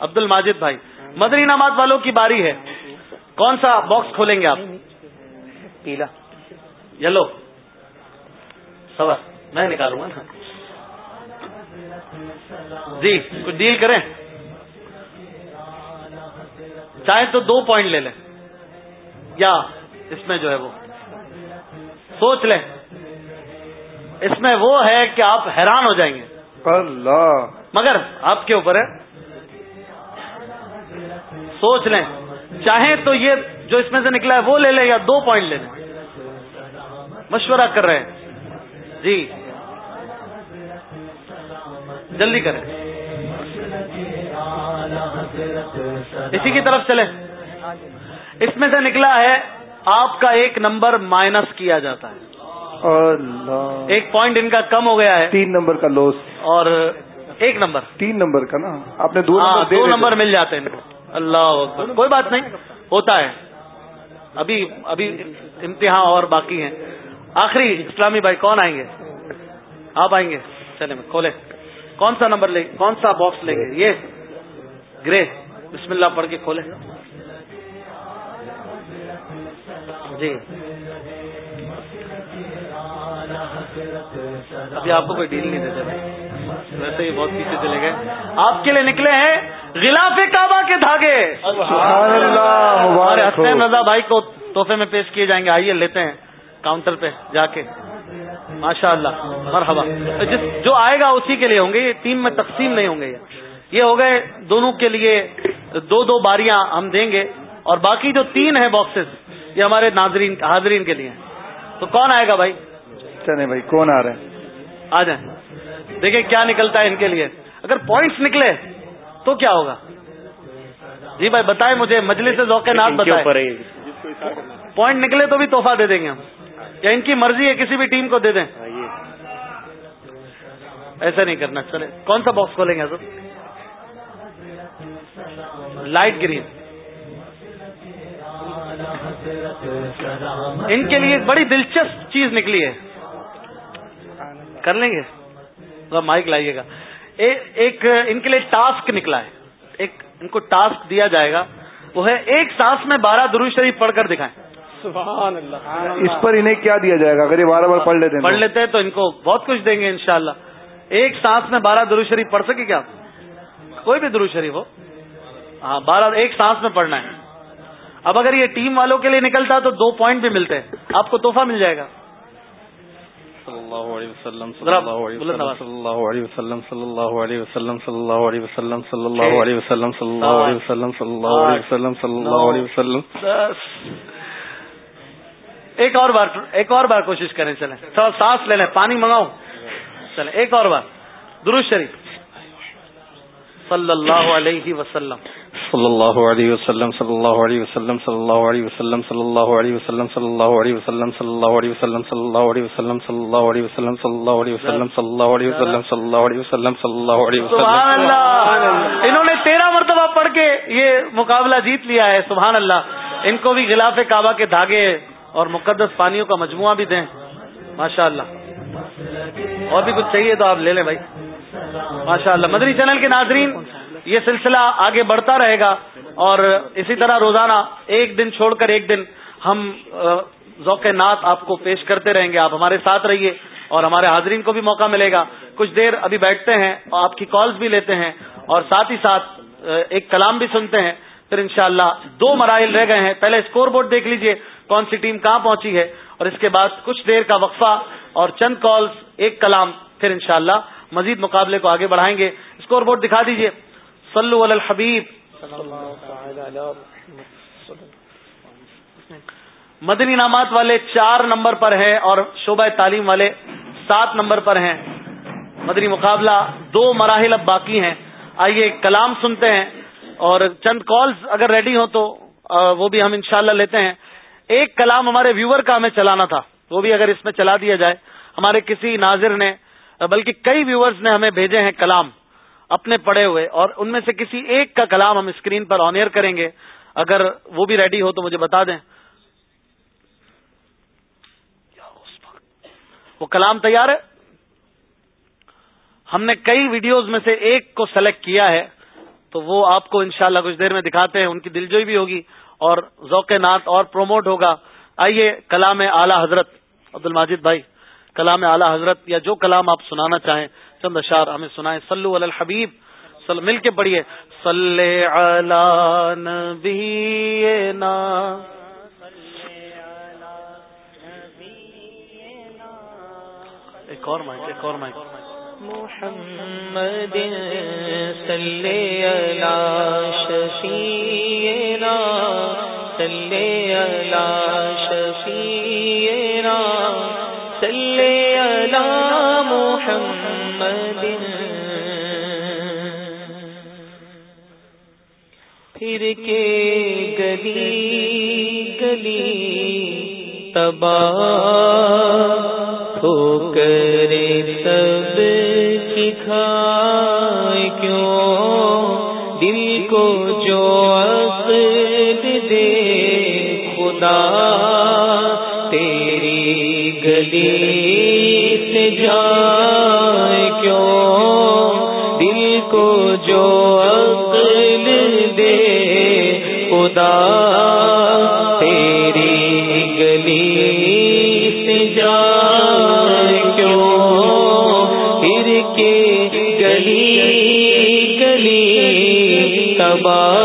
عبد الماجد بھائی۔ مدری نماز والوں کی باری ہے۔ کون سا باکس کھولیں گے آپ؟ پیلا۔ یلو۔ سوا۔ میں نکالوں گا نا۔ جی کچھ ڈیل کریں۔ چاہے تو دو پوائنٹ لے لیں۔ یا اس میں جو ہے وہ۔ سوچ لیں۔ اس میں وہ ہے کہ آپ حیران ہو جائیں گے۔ اللہ۔ مگر آپ کے اوپر ہے۔ سوچ لیں۔ چاہیں تو یہ جو اس میں سے نکلا ہے وہ لے لیں یا دو پوائنٹ لے لیں۔ مشورہ کر رہے ہیں۔ جی۔ جلدی کریں۔ اسی کی طرف چلے اس میں سے نکلا ہے آپ کا ایک نمبر مائنس کیا جاتا ہے۔ اللہ۔ ایک پوائنٹ ان کا کم ہو گیا ہے۔ تین نمبر کا لوس۔ اور ایک نمبر۔ تین نمبر کا نا۔ آپ نے دو ہاں نمبر دو مل جاتے ہیں ان کو۔ اللہ کوئی بات نہیں ہوتا ہے۔ ابھی ابھی امتحان اور باقی ہیں۔ آخری اسلامی بھائی کون آئیں گے؟ آپ آئیں گے۔ چلے میں کھولے کون سا نمبر لیں؟ کون سا باکس لیں گے؟ یہ۔ گرے بسم اللہ پڑھ کے کھولے جی۔ ابھی آپ کو کوئی ڈیل نہیں دیتے ویسے ہی بہت پیچھے چلے گئے۔ آپ کے لیے نکلے ہیں غلاف کعبہ کے دھاگے۔ ہمارے حسین رضا بھائی کو تحفے میں پیش کیے جائیں گے۔ آئیے لیتے ہیں کاؤنٹر پہ جا کے۔ ماشاء اللہ مرحبا۔ جس جو آئے گا اسی کے لیے ہوں گے یہ ٹیم میں تقسیم نہیں ہوں گے۔ یہ یہ ہو گئے دونوں کے لیے دو دو باریاں ہم دیں گے اور باقی جو تین ہیں باکسز یہ ہمارے ناظرین حاضرین کے لیے تو کون آئے گا بھائی؟ چلے بھائی کون آ رہے ہیں؟ آ جائیں۔ دیکھیں کیا نکلتا ہے ان کے لیے۔ اگر پوائنٹس نکلے تو کیا ہوگا؟ جی بھائی بتائیں مجھے مجلس سے ذوق نات بتائیں۔ پوائنٹ نکلے تو بھی تحفہ دے دیں گے ہم۔ یا ان کی مرضی ہے کسی بھی ٹیم کو دے دیں۔ ایسا نہیں کرنا چلے۔ کون سا باکس کھولیں گے حضرت؟ Light green. ان کے لیے ایک بڑی دلچسپ چیز نکلی ہے۔ کر لیں گے؟ ذرا مائک لائیے گا۔ ایک ان کے لیے ٹاسک نکلا ہے۔ ایک ان کو ٹاسک دیا جائے گا۔ وہ ہے ایک سانس میں بارہ درو شریف پڑھ کر دکھائیں۔ سبحان اللہ۔ اس پر انہیں کیا دیا جائے گا؟ اگر یہ بارہ بار پڑھ لیتے ہیں پڑھ لیتے ہیں تو ان کو بہت کچھ دیں گے انشاءاللہ۔ ایک سانس میں بارہ درو شریف پڑھ سکے کیا کوئی بھی درو شریف ہو۔ ہاں بارہ ایک سانس میں پڑھنا ہے اب اگر یہ ٹیم والوں کے لیے نکلتا تو دو پوائنٹ بھی ملتے آپ کو تحفہ مل جائے گا صلی اللہ علیہ وسلم صلی ذرا اللہ علیہ بلند وسلم آواز۔ صلی اللہ علیہ وسلم صلی اللہ علیہ وسلم صلی اللہ علیہ وسلم صلی اللہ علیہ وسلم صلی اللہ علیہ وسلم صلی اللہ علیہ وسلم صلی اللہ علیہ وسلم دس ایک اور بار ایک اور بار کوشش کریں چلیں تھوڑا سانس لے لیں پانی منگاؤ چلیں ایک اور بار درست شریف صلی اللہ علیہ وسلم صلی اللہ علیہ وسلم صلی اللہ علیہ وسلم صلی اللہ علیہ وسلم صلی اللہ علیہ وسلم صلی اللہ علیہ وسلم صلی اللہ علیہ وسلم صلی اللہ علیہ وسلم صلی اللہ علیہ وسلم صلی اللہ علیہ وسلم صلی اللہ علیہ وسلم صلی اللہ علیہ وسلم صلی اللہ علیہ وسلم انہوں نے تیرہ مرتبہ پڑھ کے یہ مقابلہ جیت لیا ہے سبحان اللہ ان کو بھی غلاف کعبہ کے دھاگے اور مقدس پانیوں کا مجموعہ بھی دیں ماشاء اللہ اور بھی کچھ چاہیے تو آپ لے لیں بھائی ماشاء اللہ مدنی چینل کے ناظرین یہ سلسلہ آگے بڑھتا رہے گا اور اسی طرح روزانہ ایک دن چھوڑ کر ایک دن ہم ذوق نعت آپ کو پیش کرتے رہیں گے، آپ ہمارے ساتھ رہیے اور ہمارے حاضرین کو بھی موقع ملے گا۔ کچھ دیر ابھی بیٹھتے ہیں اور آپ کی کالز بھی لیتے ہیں اور ساتھ ہی ساتھ ایک کلام بھی سنتے ہیں۔ پھر انشاءاللہ دو مراحل رہ گئے ہیں۔ پہلے اسکور بورڈ دیکھ لیجیے، کون سی ٹیم کہاں پہنچی ہے اور اس کے بعد کچھ دیر کا وقفہ اور چند کالز ایک کلام، پھر انشاءاللہ مزید مقابلے کو آگے بڑھائیں گے۔ اسکور بورڈ دکھا دیجیے۔ صلو علی الحبیب مدنی انعامات والے چار نمبر پر ہیں اور شعبہ تعلیم والے سات نمبر پر ہیں۔ مدنی مقابلہ دو مراحل اب باقی ہیں۔ آئیے کلام سنتے ہیں اور چند کالز اگر ریڈی ہوں تو وہ بھی ہم انشاءاللہ لیتے ہیں۔ ایک کلام ہمارے ویور کا ہمیں چلانا تھا، وہ بھی اگر اس میں چلا دیا جائے۔ ہمارے کسی ناظر نے، بلکہ کئی ویورز نے ہمیں بھیجے ہیں کلام۔ اپنے پڑے ہوئے اور ان میں سے کسی ایک کا کلام ہم اسکرین پر آن ایئر کریں گے۔ اگر وہ بھی ریڈی ہو تو مجھے بتا دیں۔ وہ کلام تیار ہے؟ ہم نے کئی ویڈیوز میں سے ایک کو سلیکٹ کیا ہے، تو وہ آپ کو انشاءاللہ کچھ دیر میں دکھاتے ہیں، ان کی دلجوئی بھی ہوگی اور ذوق نعت اور پروموٹ ہوگا۔ آئیے کلام اعلی حضرت عبد الماجد بھائی، کلام اعلی حضرت یا جو کلام آپ سنانا چاہیں۔ چند اشار ہمیں سنائیں۔ صلو علی الحبیب، صل مل کے پڑھیے۔ صلی علی نبینا۔ ایک اور مائک، ایک اور مائک۔ محمد صلی علی شفیعنا۔ صلی علی شفیعنا۔ صلی پھر کے گلی گلی تباہ ہو کر سب کھائے کیوں؟ دل کو جو عقل دے خدا، تیری گلی سے جائے سے کیوں؟ ہر کے گلی گلی تباہ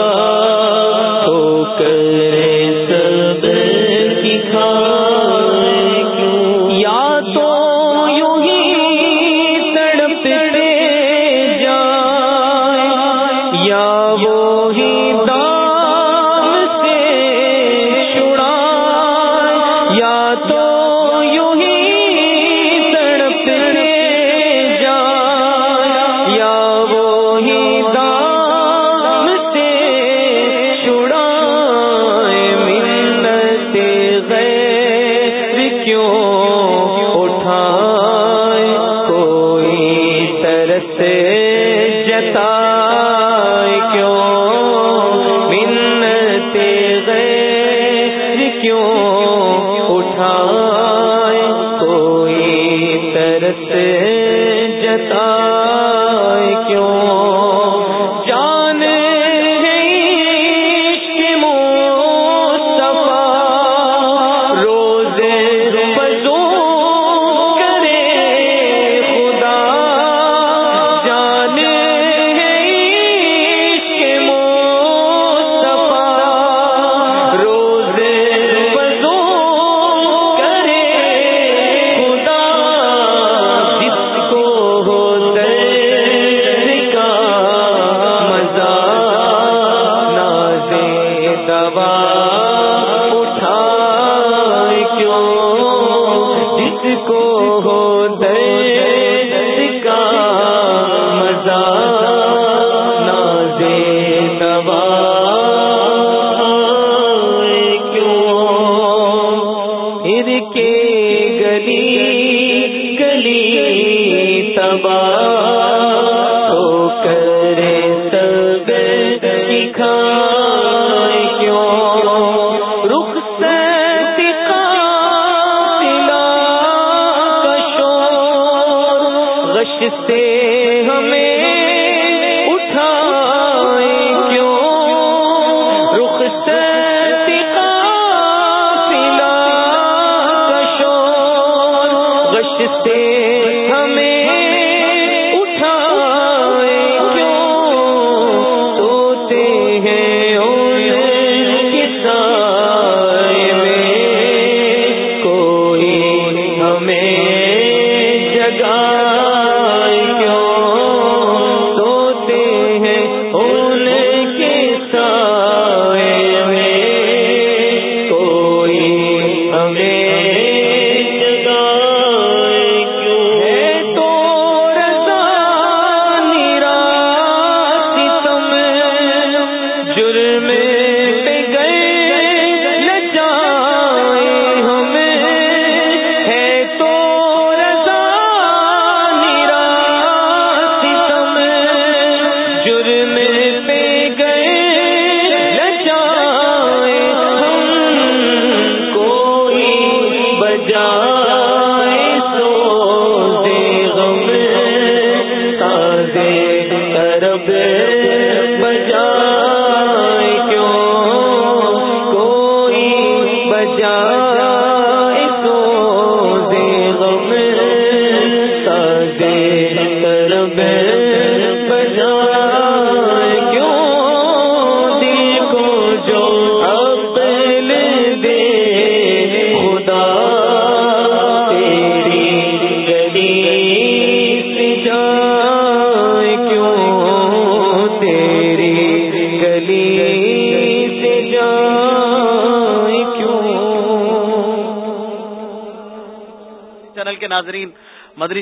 سے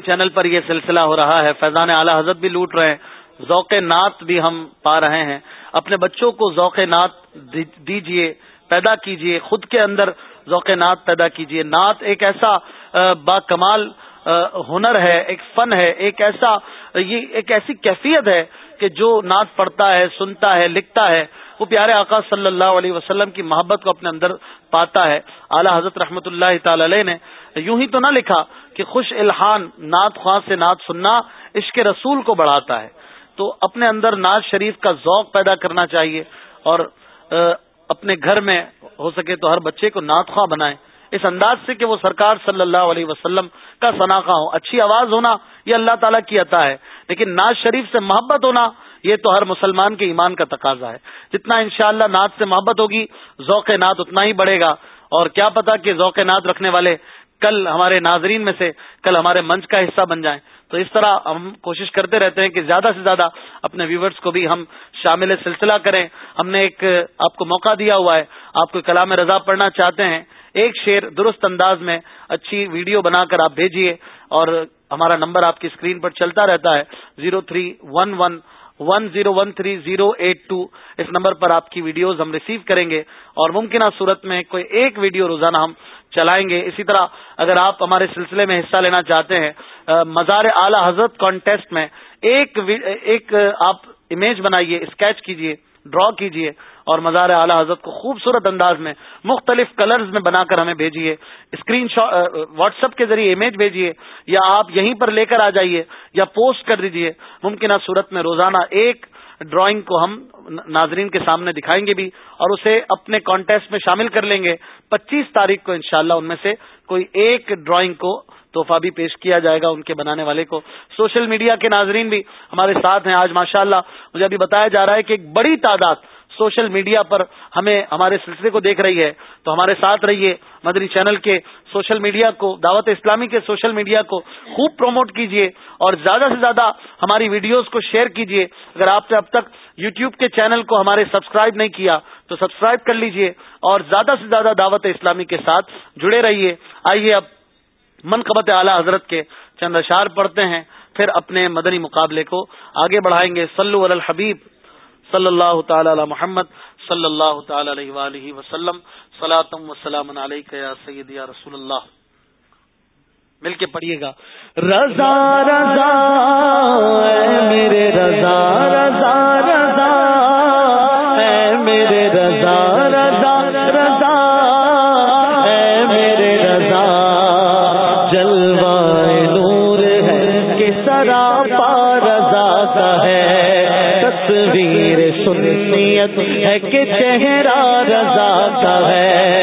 چینل پر یہ سلسلہ ہو رہا ہے۔ فیضان اعلی حضرت بھی لوٹ رہے ہیں۔ ذوق نعت بھی ہم پا رہے ہیں۔ اپنے بچوں کو ذوق نعت دیجیے، پیدا کیجیے۔ خود کے اندر ذوق نعت پیدا کیجیے۔ نعت ایک ایسا با کمال ہنر ہے، ایک فن ہے، ایک ایسا، یہ ایک ایسی کیفیت ہے کہ جو نعت پڑھتا ہے، سنتا ہے، لکھتا ہے، وہ پیارے آقا صلی اللہ علیہ وسلم کی محبت کو اپنے اندر پاتا ہے۔ اعلی حضرت رحمت اللہ تعالی علیہ نے یوں ہی تو نہ لکھا کہ خوش الحان، نعت خواہ سے نعت سننا عشق رسول کو بڑھاتا ہے۔ تو اپنے اندر ناز شریف کا ذوق پیدا کرنا چاہیے اور اپنے گھر میں ہو سکے تو ہر بچے کو نعت خواہ بنائیں۔ اس انداز سے کہ وہ سرکار صلی اللہ علیہ وسلم کا سناخا ہو۔ اچھی آواز ہونا یہ اللہ تعالیٰ کی عطا ہے، لیکن ناز شریف سے محبت ہونا یہ تو ہر مسلمان کے ایمان کا تقاضا ہے۔ جتنا انشاءاللہ اللہ نعت سے محبت ہوگی، ذوق نعت اتنا ہی بڑھے گا۔ اور کیا پتا کہ ذوق نعت رکھنے والے کل ہمارے ناظرین میں سے کل ہمارے منچ کا حصہ بن جائیں۔ تو اس طرح ہم کوشش کرتے رہتے ہیں کہ زیادہ سے زیادہ اپنے ویورز کو بھی ہم شامل سلسلہ کریں۔ ہم نے ایک آپ کو موقع دیا ہوا ہے، آپ کو کلام رضا پڑھنا چاہتے ہیں۔ ایک شعر درست انداز میں اچھی ویڈیو بنا کر آپ بھیجیے اور ہمارا نمبر آپ کی اسکرین پر چلتا رہتا ہے۔ Zero three one one one zero one three zero eight two اس نمبر پر آپ کی ویڈیوز ہم ریسیو کریں گے اور ممکنہ صورت میں کوئی ایک ویڈیو روزانہ ہم چلائیں گے. اسی طرح اگر آپ ہمارے سلسلے میں حصہ لینا چاہتے ہیں مزار اعلی حضرت کانٹیسٹ میں ایک ایک آپ امیج بنائیے اسکیچ کیجیے ڈرا کیجیے اور مزار اعلی حضرت کو خوبصورت انداز میں مختلف کلرز میں بنا کر ہمیں بھیجیے۔ اسکرین شاٹ واٹس ایپ کے ذریعے امیج بھیجیے۔ یا آپ یہیں پر لے کر آ جائیے یا پوسٹ کر دیجیے۔ ممکنہ صورت میں روزانہ ایک ڈرائنگ کو ہم ناظرین کے سامنے دکھائیں گے بھی اور اسے اپنے کانٹیسٹ میں شامل کر لیں گے۔ پچیس تاریخ کو انشاءاللہ ان میں سے کوئی ایک ڈرائنگ کو تحفہ بھی پیش کیا جائے گا ان کے بنانے والے کو۔ سوشل میڈیا کے ناظرین بھی ہمارے ساتھ ہیں۔ آج ماشاءاللہ مجھے ابھی بتایا جا رہا ہے کہ ایک بڑی تعداد سوشل میڈیا پر ہمیں ہمارے سلسلے کو دیکھ رہی ہے، تو ہمارے ساتھ رہیے مدری چینل کے سوشل میڈیا کو، دعوت اسلامی کے سوشل میڈیا کو خوب پروموٹ کیجیے اور زیادہ سے زیادہ ہماری ویڈیوز کو شیئر کیجیے اگر آپ نے اب تک یوٹیوب کے چینل کو ہمارے سبسکرائب نہیں کیا، تو سبسکرائب کر لیجیے اور زیادہ سے زیادہ دعوت اسلامی کے ساتھ جڑے رہیے۔ آئیے اب منقبت اعلی حضرت کے چند اشار پڑھتے ہیں، پھر اپنے مدنی مقابلے کو آگے بڑھائیں گے۔ سلو الحبیب۔ صلی اللہ تعالی علی محمد صلی اللہ تعالی علیہ وآلہ وسلم. صلاۃ وسلام علیک یا سید یا رسول اللہ. مل کے پڑھیے گا. رضا رضا، اے میرے رضا رضا رضا، اے میرے رضا رضا رضا، اے میرے رضا. جلوائے نور ہے کہ سرا رضا کا ہے؟ تصویر سنیت ہے کہ چہرہ رضا کا ہے۔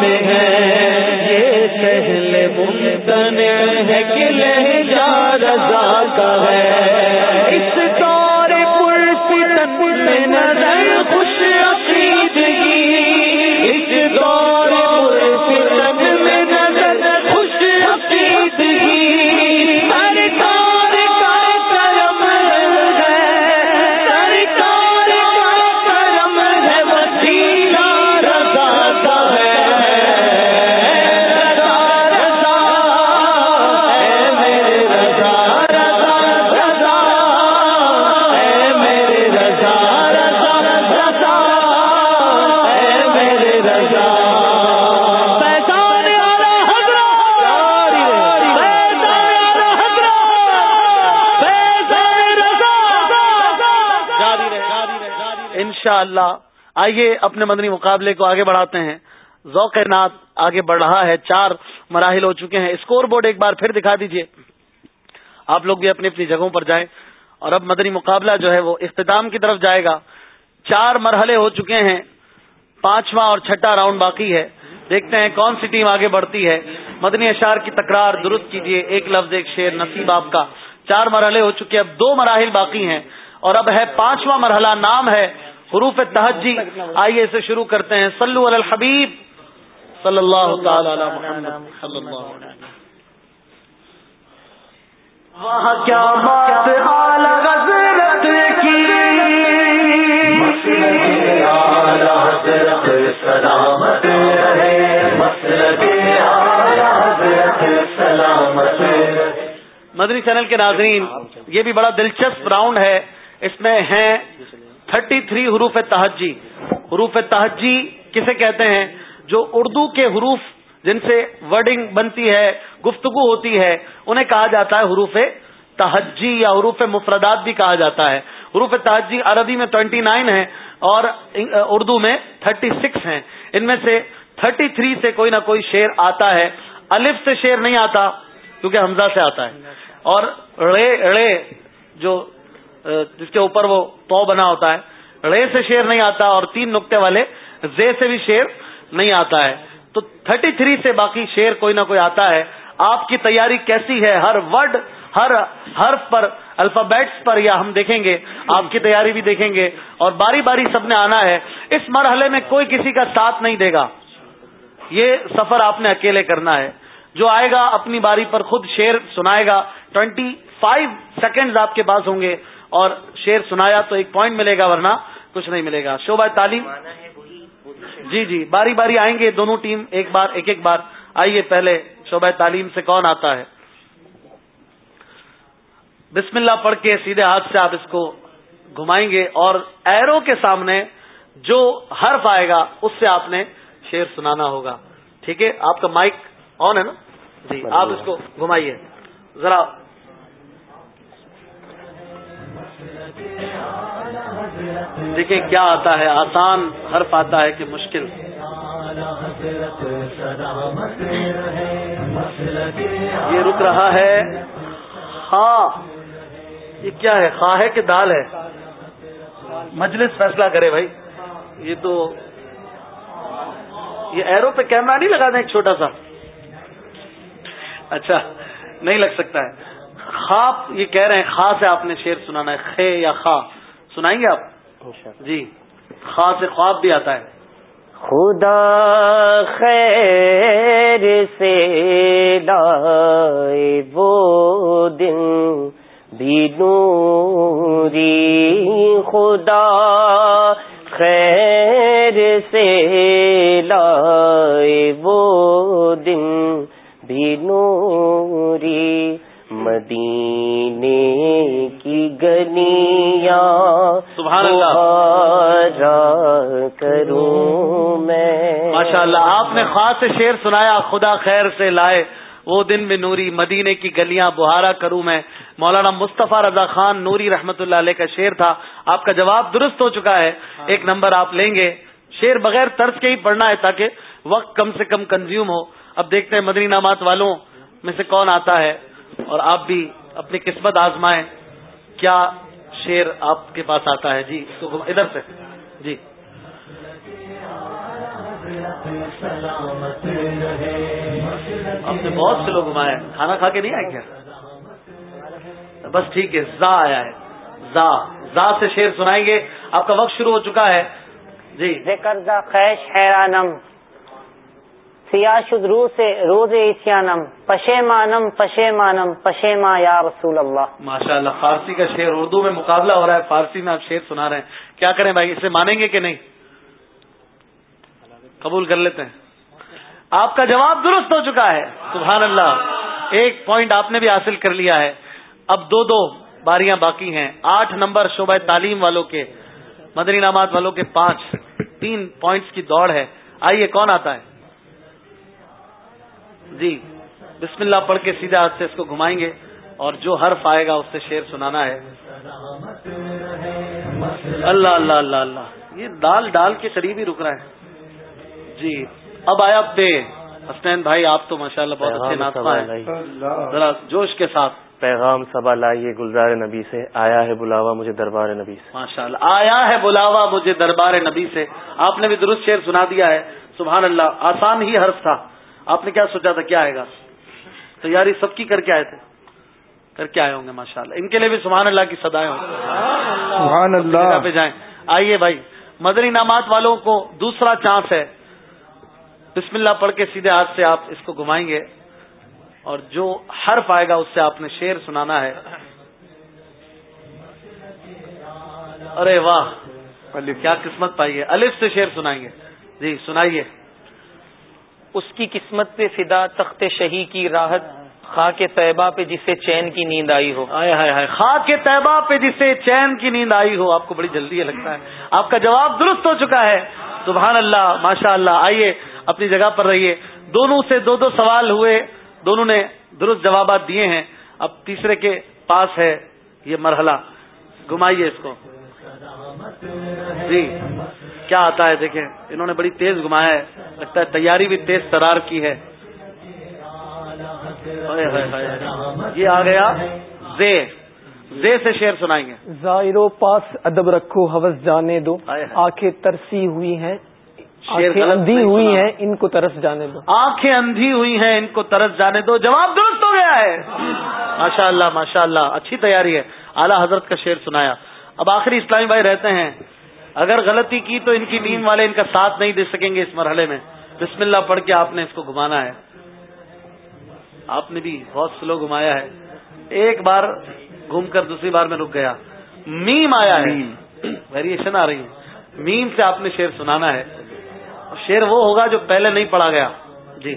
میں ہے، یہ سہل ممتن ہے کہ لہجہ رضا کا ہے۔ اس دور پرفتن میں نظر رضا انشاء اللہ آئیے اپنے مدنی مقابلے کو آگے بڑھاتے ہیں۔ ذوق نات آگے بڑھ رہا ہے، چار مراحل ہو چکے ہیں۔ اسکور بورڈ ایک بار پھر دکھا دیجیے۔ آپ لوگ بھی اپنی اپنی جگہوں پر جائیں۔ اور اب مدنی مقابلہ جو ہے وہ اختتام کی طرف جائے گا۔ چار مرحلے ہو چکے ہیں۔ پانچواں اور چھٹا راؤنڈ باقی ہے۔ دیکھتے ہیں کون سی ٹیم آگے بڑھتی ہے۔ مدنی اشار کی تکرار درست کیجیے ایک لفظ، ایک شیر نصیب آپ کا۔ چار مرحلے ہو چکے اب دو مراحل باقی ہیں۔ اور اب ہے پانچواں مرحلہ، نام ہے حروف تہجی آئیے اسے شروع کرتے ہیں. سلو علی الحبیب. صلی اللہ تعالی علی محمد. صلی اللہ علیہ کیا بات اعلی حضرت کی. سلامت رہے. مسلک اعلی حضرت سلامت مدنی چینل کے ناظرین یہ بھی بڑا دلچسپ راؤنڈ ہے. اس میں ہیں تھرٹی تھری حروف تہجی۔ حروف تہجی کسے کہتے ہیں؟ جو اردو کے حروف جن سے ورڈنگ بنتی ہے، گفتگو ہوتی ہے، انہیں کہا جاتا ہے حروف تہجی یا حروف مفردات بھی کہا جاتا ہے۔ حروف تہجی عربی میں ٹوینٹی نائن ہے اور اردو میں تھرٹی سکس ہیں۔ ان میں سے تھرٹی تھری سے کوئی نہ کوئی شیر آتا ہے۔ الف سے شیر نہیں آتا، کیونکہ حمزہ سے آتا ہے۔ اور رے رے جو جس کے اوپر وہ تو بنا ہوتا ہے۔ رے سے شیر نہیں آتا اور تین نقطے والے زے سے بھی شیر نہیں آتا ہے۔ تو تھرٹی تھری سے باقی شیر کوئی نہ کوئی آتا ہے۔ آپ کی تیاری کیسی ہے؟ ہر ورڈ، ہر حرف پر، الفابیٹس پر یا ہم دیکھیں گے۔ آپ کی تیاری بھی دیکھیں گے۔ اور باری باری سب نے آنا ہے۔ اس مرحلے میں کوئی کسی کا ساتھ نہیں دے گا۔ یہ سفر آپ نے اکیلے کرنا ہے۔ جو آئے گا اپنی باری پر خود شیر سنائے گا۔ ٹوینٹی فائیو سیکنڈز آپ کے پاس ہوں گے۔ اور شیر سنایا تو ایک پوائنٹ ملے گا ورنہ کچھ نہیں ملے گا۔ شعبہ تعلیم جی جی باری باری آئیں گے دونوں ٹیم ایک بار ایک ایک بار۔ آئیے پہلے شعبہ تعلیم سے کون آتا ہے۔ بسم اللہ پڑھ کے سیدھے ہاتھ سے آپ اس کو گھمائیں گے اور ایرو کے سامنے جو حرف آئے گا اس سے آپ نے شیر سنانا ہوگا۔ ٹھیک ہے؟ آپ کا مائک آن ہے نا؟ جی آپ اس کو گھمائیے۔ ذرا دیکھیں کیا آتا ہے، آسان حرف آتا ہے کہ مشکل۔ یہ رک رہا ہے ہاں یہ کیا ہے؟ خواہ ہے کہ دال ہے؟ مجلس فیصلہ کرے بھائی۔ یہ تو، یہ ایرو پہ کیمرہ نہیں لگا دیں ایک چھوٹا سا؟ اچھا نہیں لگ سکتا ہے۔ خواب یہ کہہ رہے ہیں خا سے آپ نے شیر سنانا ہے، خے یا خا سنائیں گے آپ؟ جی خا سے خواب بھی آتا ہے۔ خدا خیر سے لائے وہ دن بھی نوری۔ خدا خیر سے لائے وہ دن بھی نوری۔ مدینے کی گنیا سبحان اللہ۔ کروں میں۔ ماشاء اللہ آپ نے خاص شیر سنایا خدا خیر سے لائے۔ وہ دن میں نوری مدینے کی گلیاں بہارا کروں میں۔ مولانا مصطفیٰ رضا خان نوری رحمت اللہ علیہ کا شیر تھا۔ آپ کا جواب درست ہو چکا ہے۔ ایک نمبر آپ لیں گے۔ شیر بغیر طرز کے ہی پڑھنا ہے تاکہ وقت کم سے کم کنزیوم ہو۔ اب دیکھتے ہیں مدنی نامات والوں میں سے کون آتا ہے۔ اور آپ بھی اپنی قسمت آزمائیں۔ کیا شیر آپ کے پاس آتا ہے؟ جی تو ادھر سے۔ جی۔ ہم نے بہت سے لوگ گھمائے۔ کھانا کھا کے نہیں آئے کیا؟ بس ٹھیک ہے، زا آیا ہے۔ زا۔ زا سے شیر سنائیں گے۔ آپ کا وقت شروع ہو چکا ہے۔ جی۔ ذکر دا خیش حیرانم۔ سیاہ شد سے روز ایسیانم پشے مانم پشے یا رسول اللہ۔ ماشاء اللہ فارسی کا شعر اردو میں مقابلہ ہو رہا ہے، فارسی میں آپ شعر سنا رہے ہیں۔ کیا کریں بھائی، اسے مانیں گے کہ نہیں؟ قبول کر لیتے ہیں۔ آپ کا جواب درست ہو چکا ہے۔ سبحان اللہ، ایک پوائنٹ آپ نے بھی حاصل کر لیا ہے۔ اب دو دو باریاں باقی ہیں۔ آٹھ نمبر شعبہ تعلیم والوں کے، مدنی نامات والوں کے پانچ، تین پوائنٹس کی دوڑ ہے۔ آئیے، کون آتا ہے؟ جی بسم اللہ پڑھ کے سیدھے ہاتھ سے اس کو گھمائیں گے اور جو حرف آئے گا اس سے شیر سنانا ہے۔ اللہ اللہ اللہ اللہ۔ یہ دال ڈال کے قریب ہی رک رہا ہے۔ جی اب آیا پہ۔ حسنین بھائی آپ تو ماشاء اللہ بہت اچھے ہیں۔ ذرا جوش کے ساتھ۔ پیغام سبا لائیے گلزار نبی سے۔ آیا ہے بلاوا مجھے دربار نبی سے۔ ماشاء اللہ آیا ہے بلاوا مجھے دربار نبی سے۔ آپ نے بھی درست شعر سنا دیا ہے۔ سبحان اللہ آسان ہی حرف تھا۔ آپ نے کیا سوچا تھا کیا آئے گا؟ تیاری سب کی کر کے آئے تھے۔ کر کے آئے ہوں گے ماشاء اللہ ان کے لیے بھی سبحان اللہ کی سدائے ہوں۔ سبحان اللہ۔ پہ جائیں۔ آئیے بھائی مدنی نامات والوں کو دوسرا چانس ہے۔ بسم اللہ پڑھ کے سیدھے ہاتھ سے آپ اس کو گھمائیں گے۔ اور جو حرف آئے گا اس سے آپ نے شیر سنانا ہے۔ ارے واہ کیا قسمت پائی ہے۔ الف سے شیر سنائیں گے۔ جی سنائیے۔ اس کی قسمت پہ فدا تخت شہی کی راحت، خاک طیبہ پہ جسے چین کی نیند آئی ہو۔ آئے ہائے ہائے، خاک طیبہ پہ جسے چین کی نیند آئی ہو۔ آپ کو بڑی جلدی لگتا ہے۔ آپ کا جواب درست ہو چکا ہے۔ سبحان اللہ، ماشاء اللہ، آئیے، اپنی جگہ پر رہیے۔ دونوں سے دو دو سوال ہوئے۔ دونوں نے درست جوابات دیے ہیں۔ اب تیسرے کے پاس ہے یہ مرحلہ۔ گھمائیے اس کو۔ جی۔ کیا آتا ہے؟ دیکھیں انہوں نے بڑی تیز گھمایا ہے۔ لگتا ہے تیاری بھی تیز ترار کی ہے۔ یہ آ گیا زے۔ زے سے شیر سنائیں گے۔ ظاہرو پاس ادب رکھو حوث جانے دو۔ آنکھیں ترسی ہوئی ہیں۔ آنکھیں اندھی ہوئی ہیں ان کو ترس جانے دو۔ آنکھیں اندھی ہوئی ہیں ان کو ترس جانے دو۔ جواب درست ہو گیا ہے۔ ماشاء اللہ ماشاء اللہ اچھی تیاری ہے۔ اعلیٰ حضرت کا شعر سنایا۔ اب آخری اسلامی بھائی رہتے ہیں۔ اگر غلطی کی تو ان کی ٹیم والے ان کا ساتھ نہیں دے سکیں گے اس مرحلے میں۔ بسم اللہ پڑھ کے آپ نے اس کو گھمانا ہے۔ آپ نے بھی بہت سلو گھمایا ہے۔ ایک بار گھوم کر دوسری بار میں رک گیا۔ میم آیا ہے۔ ویریشن آ رہی ہے۔ میم سے آپ نے شیر سنانا ہے۔ شیر وہ ہوگا جو پہلے نہیں پڑھا گیا۔ جی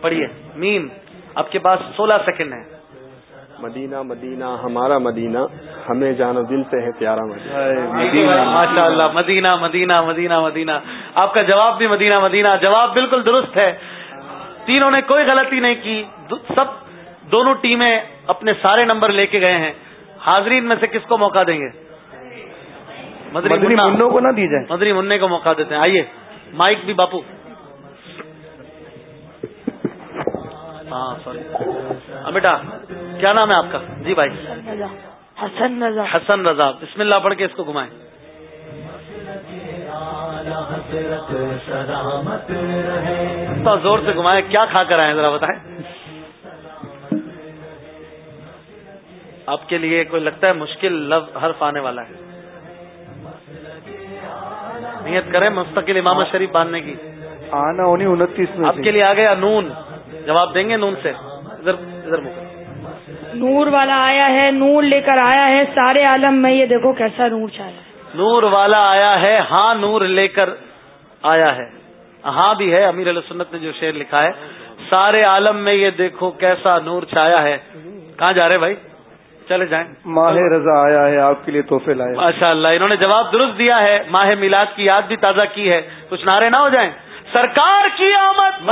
پڑھیے۔ میم آپ کے پاس سولہ سیکنڈ ہے مدینہ مدینہ ہمارا مدینہ۔ ہمیں جان و دل سے ہے پیارا مدینہ۔ ماشاء اللہ مدینہ مدینہ مدینہ مدینہ۔ آپ کا جواب بھی مدینہ مدینہ۔ جواب بالکل درست ہے۔ تینوں نے کوئی غلطی نہیں کی۔ سب دونوں ٹیمیں اپنے سارے نمبر لے کے گئے ہیں۔ حاضرین میں سے کس کو موقع دیں گے؟ مدنی منوں کو نہ دی جائے۔ مدنی منع کو موقع دیتے ہیں۔ آئیے مائک بھی باپو۔ ہاں سوری۔ بیٹا کیا نام ہے آپ کا؟ جی بھائی۔ حسن رضا. حسن رضا. بسم اللہ پڑھ کے اس کو گھمائیں. زور سے گھمائے کیا کھا کر آئے ذرا بتائیں. آپ کے لیے کوئی لگتا ہے مشکل لفظ حرف آنے والا ہے؟ نیت کریں مستقل امام شریف باندھنے کی. آنا ہونی انتیس میں آپ کے لیے آ گیا نون. جواب دیں گے نون سے؟ ادھر ادھر نور والا آیا ہے نور لے کر آیا ہے سارے عالم میں یہ دیکھو کیسا نور چاہیے نور والا آیا ہے ہاں نور لے کر آیا ہے۔ ہاں بھی ہے امیر علیہ سنت نے جو شعر لکھا ہے۔ سارے عالم میں یہ دیکھو کیسا نور چھایا ہے۔ کہاں جا رہے بھائی؟ چلے جائیں۔ ماہ رضا آیا ہے آپ کے لیے تحفے لائے۔ ماشاء اللہ انہوں نے جواب درست دیا ہے۔ ماہ میلاد کی یاد بھی تازہ کی ہے۔ کچھ نعرے نہ ہو جائیں۔ سرکار کی آمد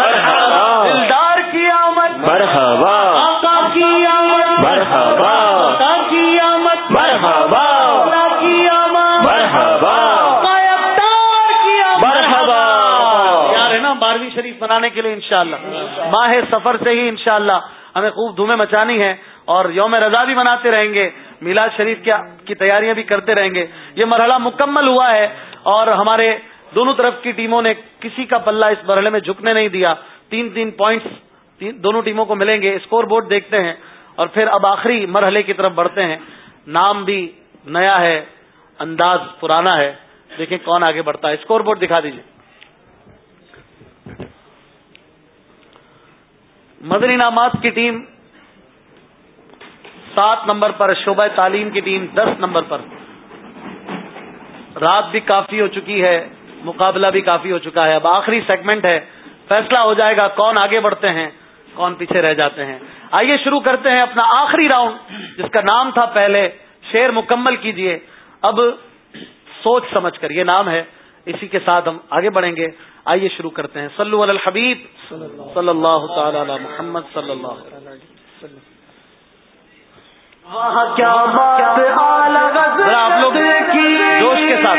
دلدار کی آمد مرحبا۔ آقا کی آمد مرحبا۔ آقا کی آمد مرحبا۔ کی آمد مرحبا۔ کی آمد۔ مرحبا۔ یار ہے نا بارہویں شریف منانے کے لیے انشاءاللہ۔ ماہ سفر سے ہی انشاءاللہ ہمیں خوب دھومیں مچانی ہے اور یوم رضا بھی مناتے رہیں گے۔ میلاد شریف کی تیاریاں بھی کرتے رہیں گے۔ یہ مرحلہ مکمل ہوا ہے اور ہمارے دونوں طرف کی ٹیموں نے کسی کا پلہ اس مرحلے میں جھکنے نہیں دیا۔ تین تین پوائنٹس دونوں ٹیموں کو ملیں گے۔ اسکور بورڈ دیکھتے ہیں اور پھر اب آخری مرحلے کی طرف بڑھتے ہیں۔ نام بھی نیا ہے، انداز پرانا ہے۔ دیکھیں کون آگے بڑھتا ہے۔ اسکور بورڈ دکھا دیجیے مدنی نامات کی ٹیم سات نمبر پر شعبہ تعلیم کی ٹیم دس نمبر پر۔ رات بھی کافی ہو چکی ہے۔ مقابلہ بھی کافی ہو چکا ہے. اب آخری سیگمنٹ ہے. فیصلہ ہو جائے گا کون آگے بڑھتے ہیں کون پیچھے رہ جاتے ہیں. آئیے شروع کرتے ہیں اپنا آخری راؤنڈ جس کا نام تھا پہلے. شیر مکمل کیجیے. اب سوچ سمجھ کر یہ نام ہے. اسی کے ساتھ ہم آگے بڑھیں گے. آئیے شروع کرتے ہیں. صلو علی الحبیب. صلی اللہ تعالی علی محمد صلی اللہ آپ لوگ جوش کے ساتھ۔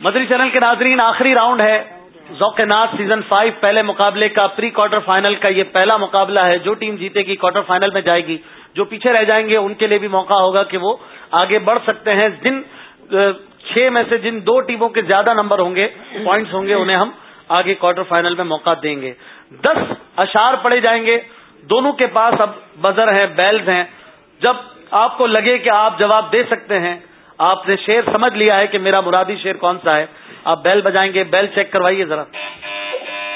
مدری چینل کے ناظرین، آخری راؤنڈ ہے۔ ذوق ناز سیزن فائیو پہلے مقابلے کا پری کوارٹر فائنل کا یہ پہلا مقابلہ ہے۔ جو ٹیم جیتے گی کوارٹر فائنل میں جائے گی۔ جو پیچھے رہ جائیں گے، ان کے لیے بھی موقع ہوگا کہ وہ آگے بڑھ سکتے ہیں۔ جن چھ میں سے جن دو ٹیموں کے زیادہ نمبر ہوں گے پوائنٹس ہوں گے، انہیں ہم آگے کوارٹر فائنل میں موقع دیں گے۔ دس اشار پڑے جائیں گے۔ دونوں کے پاس اب بزر ہیں، بیلز ہیں۔ جب آپ کو لگے کہ آپ جواب دے سکتے ہیں، آپ نے شیر سمجھ لیا ہے کہ میرا مرادی شیر کون سا ہے۔ آپ بیل بجائیں گے، بیل چیک کروائیے ذرا۔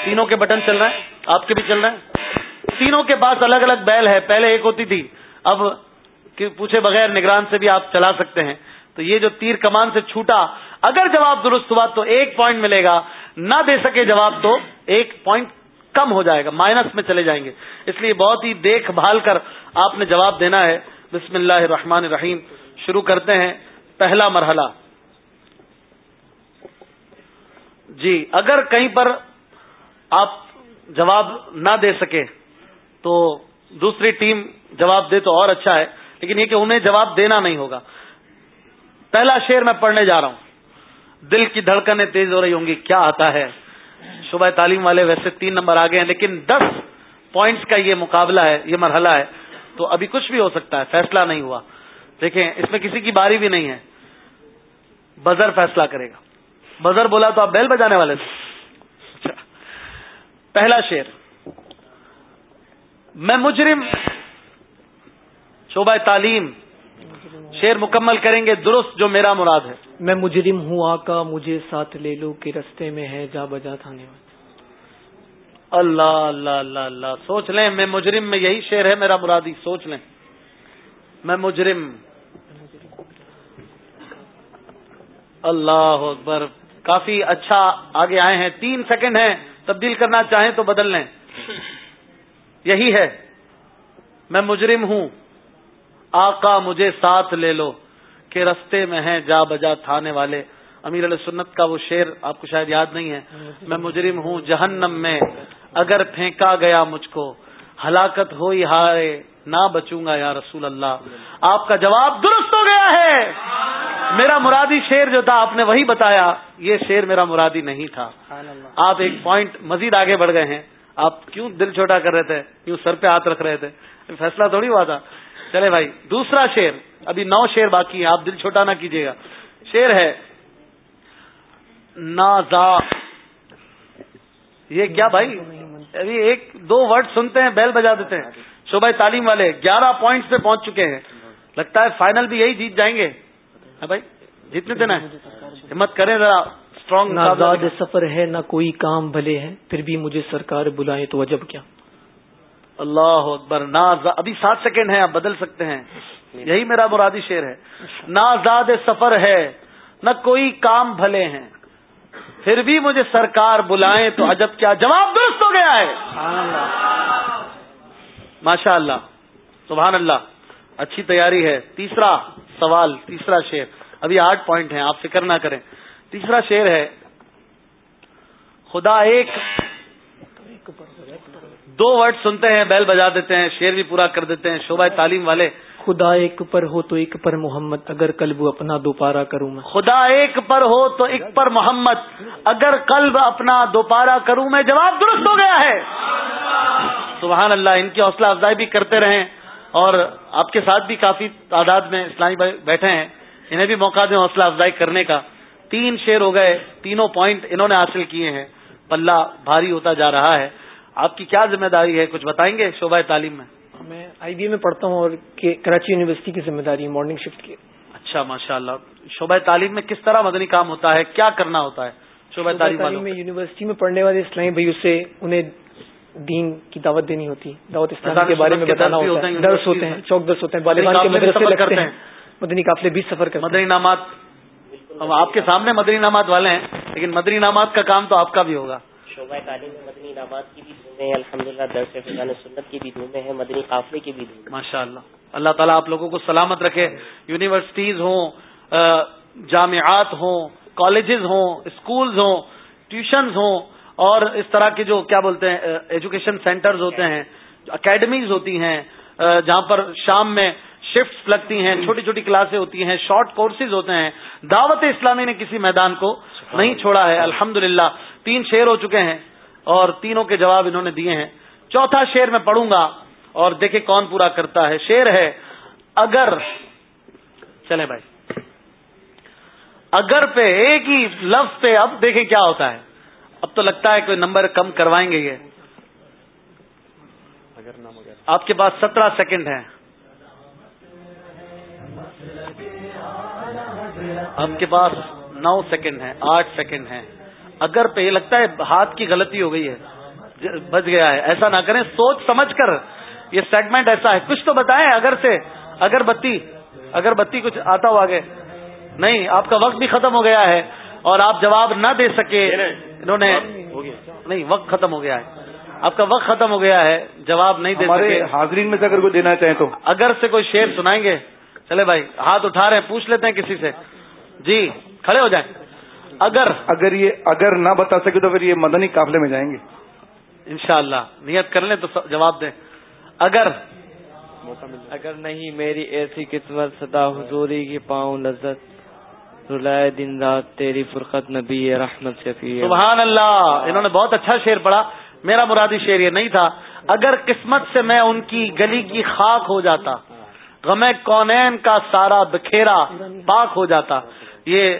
تینوں کے بٹن چل رہے ہیں، آپ کے بھی چل رہے ہیں۔ تینوں کے پاس الگ الگ بیل ہے، پہلے ایک ہوتی تھی۔ اب پوچھے بغیر نگران سے بھی آپ چلا سکتے ہیں۔ تو یہ جو تیر کمان سے چھوٹا، اگر جواب درست ہوا تو ایک پوائنٹ ملے گا۔ نہ دے سکے جواب تو ایک پوائنٹ کم ہو جائے گا مائنس میں چلے جائیں گے۔ اس لیے بہت ہی دیکھ بھال کر آپ نے جواب دینا ہے۔ بسم اللہ الرحمن الرحیم۔ شروع کرتے ہیں۔ پہلا مرحلہ۔ جی اگر کہیں پر آپ جواب نہ دے سکے تو دوسری ٹیم جواب دے تو اور اچھا ہے، لیکن یہ کہ انہیں جواب دینا نہیں ہوگا۔ پہلا شعر میں پڑھنے جا رہا ہوں۔ دل کی دھڑکنیں تیز ہو رہی ہوں گی، کیا آتا ہے؟ صبح تعلیم والے ویسے تین نمبر آگے ہیں، لیکن دس پوائنٹس کا یہ مقابلہ ہے، یہ مرحلہ ہے۔ تو ابھی کچھ بھی ہو سکتا ہے، فیصلہ نہیں ہوا۔ دیکھیں، اس میں کسی کی باری بھی نہیں ہے۔ بزر فیصلہ کرے گا۔ بزر بولا تو آپ بیل بجانے والے تھے۔ اچھا۔ پہلا شیر میں مجرم شعبہ تعلیم شیر مکمل کریں گے، درست جو میرا مراد ہے۔ میں مجرم ہوں، آقا، مجھے ساتھ لے لو کہ رستے میں ہے جا بجا تھانے اللہ اللہ اللہ اللہ، سوچ لیں، میں مجرم میں یہی شیر ہے، میرا مرادی، سوچ لیں۔ میں مجرم۔ اللہ اکبر، کافی اچھا آگے آئے ہیں، تین سیکنڈ ہیں، تبدیل کرنا چاہیں تو بدل لیں۔ یہی ہے، میں مجرم ہوں، آقا، مجھے ساتھ لے لو۔ کہ رستے میں ہیں جا بجا تھانے والے۔ امیر علیہ سنت کا وہ شعر آپ کو شاید یاد نہیں ہے۔ میں مجرم ہوں جہنم میں۔ اگر پھینکا گیا مجھ کو، ہلاکت ہوئی ہارے نہ بچوں گا یا رسول اللہ۔ آپ کا جواب درست ہو گیا ہے۔ میرا مرادی شیر جو تھا، آپ نے وہی بتایا۔ یہ شیر میرا مرادی نہیں تھا۔ آپ ایک پوائنٹ مزید آگے بڑھ گئے ہیں۔ آپ کیوں دل چھوٹا کر رہے تھے؟ کیوں سر پہ ہاتھ رکھ رہے تھے؟ فیصلہ تھوڑی ہوا تھا۔ چلے بھائی دوسرا شیر ابھی نو شیر باقی ہے آپ دل چھوٹا نہ کیجیے گا۔ شیر ہے نازا۔ یہ کیا بھائی؟ ابھی ایک دو ورڈ سنتے ہیں بیل بجا دیتے ہیں۔ شعبہ تعلیم والے گیارہ پوائنٹس پہ پہنچ چکے ہیں۔ لگتا ہے فائنل بھی یہی جیت جائیں گے۔ ہاں بھائی جتنے دن ہمت کریں ذرا اسٹرانگ سفر ہے نہ کوئی کام بھلے ہیں پھر بھی مجھے سرکار بلائے تو عجب کیا۔ اللہ اکبر، نا ابھی سات سیکنڈ ہیں، آپ بدل سکتے ہیں۔ یہی میرا مرادی شیر ہے۔ نہ زاد سفر ہے، نہ کوئی کام بھلے ہیں۔ پھر بھی مجھے سرکار بلائیں تو عجب کیا جواب درست ہو گیا ہے۔ ماشاء اللہ سبحان اللہ اچھی تیاری ہے۔ تیسرا سوال، تیسرا شیر ابھی آٹھ پوائنٹ ہیں، آپ فکر نہ کریں۔ تیسرا شیر ہے، خدا ایک دو ورڈ سنتے ہیں بیل بجا دیتے ہیں شیر بھی پورا کر دیتے ہیں شعبہ تعلیم والے۔ خدا ایک پر ہو تو ایک پر محمد اگر قلب اپنا دوپارہ کروں میں۔ خدا ایک پر ہو تو ایک پر محمد اگر قلب اپنا دوپارہ کروں میں جواب درست ہو گیا ہے۔ سبحان اللہ ان کی حوصلہ افزائی بھی کرتے رہیں۔ اور آپ کے ساتھ بھی کافی تعداد میں اسلامی بھائی بیٹھے ہیں انہیں بھی موقع دیں حوصلہ افزائی کرنے کا۔ تین شیر ہو گئے تینوں پوائنٹ انہوں نے حاصل کیے ہیں۔ پلہ بھاری ہوتا جا رہا ہے۔ آپ کی کیا ذمہ داری ہے؟ کچھ بتائیں گے شعبہ تعلیم میں؟ میں آئی بی اے میں پڑھتا ہوں اور کراچی یونیورسٹی کی ذمہ داری مارننگ شفٹ کی۔ اچھا ماشاء اللہ شعبہ تعلیم میں کس طرح مدنی کام ہوتا ہے؟ کیا کرنا ہوتا ہے شعبہ تعلیم میں یونیورسٹی میں پڑھنے والے اسلامی بھائیوں سے انہیں دین کی دعوت دینی ہوتی دعوت اسلام کے بارے میں بتانا ہوتا ہے۔ درس ہوتے ہیں چوک درس ہوتے ہیں کے مدرسے کرتے ہیں۔ مدنی قافلے بھی سفر کرتے مدنی نامات۔ آپ کے سامنے مدنی نامات والے ہیں لیکن مدنی نامات کا کام تو آپ کا بھی ہوگا۔ شعبہ تعلیم میں مدنی انعامات کی بھی دھومیں ہیں الحمد للہ درس فضان سنت کی بھی دھومیں ہیں، مدنی قافلے کی بھی دھومیں ماشاء اللہ اللہ تعالیٰ آپ لوگوں کو سلامت رکھے۔ یونیورسٹیز ہوں جامعات ہوں، کالجز ہوں، اسکولز ہوں، ٹیوشنز ہوں، اور اس طرح کے جو کیا بولتے ہیں ایجوکیشن سینٹرز ہوتے ہیں اکیڈمیز ہوتی ہیں جہاں پر شام میں شفٹ لگتی ہیں چھوٹی چھوٹی کلاسیں ہوتی ہیں شارٹ کورسز ہوتے ہیں۔ دعوت اسلامی نے کسی میدان کو نہیں چھوڑا ہے۔ الحمد تین شیر ہو چکے ہیں اور تینوں کے جواب انہوں نے دیے ہیں۔ چوتھا شیر میں پڑھوں گا اور دیکھیں کون پورا کرتا ہے۔ شیر ہے اگر چلیں بھائی۔ اگر پہ ایک ہی لفظ پہ اب دیکھیں کیا ہوتا ہے۔ اب تو لگتا ہے کوئی نمبر کم کروائیں گے یہ۔ آپ کے پاس سترہ سیکنڈ ہیں۔ آپ کے پاس نو سیکنڈ ہیں آٹھ سیکنڈ ہیں۔ اگر پہ یہ لگتا ہے ہاتھ کی غلطی ہو گئی ہے بچ گیا ہے۔ ایسا نہ کریں سوچ سمجھ کر۔ یہ سیگمنٹ ایسا ہے۔ کچھ تو بتائیں اگر سے۔ اگر بتی اگر بتی کچھ آتا ہو آگے۔ نہیں آپ کا وقت بھی ختم ہو گیا ہے۔ اور آپ جواب نہ دے سکے۔ انہوں نے نہیں وقت ختم ہو گیا ہے۔ آپ کا وقت ختم ہو گیا ہے۔ جواب نہیں دے سکے۔ حاضرین میں سے اگر کوئی دینا چاہیں تو۔ اگر سے کوئی شیر سنائیں گے۔ چلے بھائی ہاتھ اٹھا رہے ہیں پوچھ لیتے ہیں کسی سے۔ جی کھڑے ہو جائیں۔ اگر اگر یہ اگر نہ بتا سکے تو پھر یہ مدنی قافلے میں جائیں گے۔ انشاءاللہ۔ نیت کر لیں تو جواب دیں۔ اگر اگر نہیں میری ایسی قسمت سدا حضوری کی پاؤں لذت۔ رلائے دن رات تیری فرقت نبی رحمت شفیع۔ سبحان اللہ۔ انہوں نے بہت اچھا شیر پڑھا۔ میرا مرادی شیر یہ نہیں تھا۔ اگر قسمت سے میں ان کی گلی کی خاک ہو جاتا غم کونین کا سارا بکھیرا پاک ہو جاتا یہ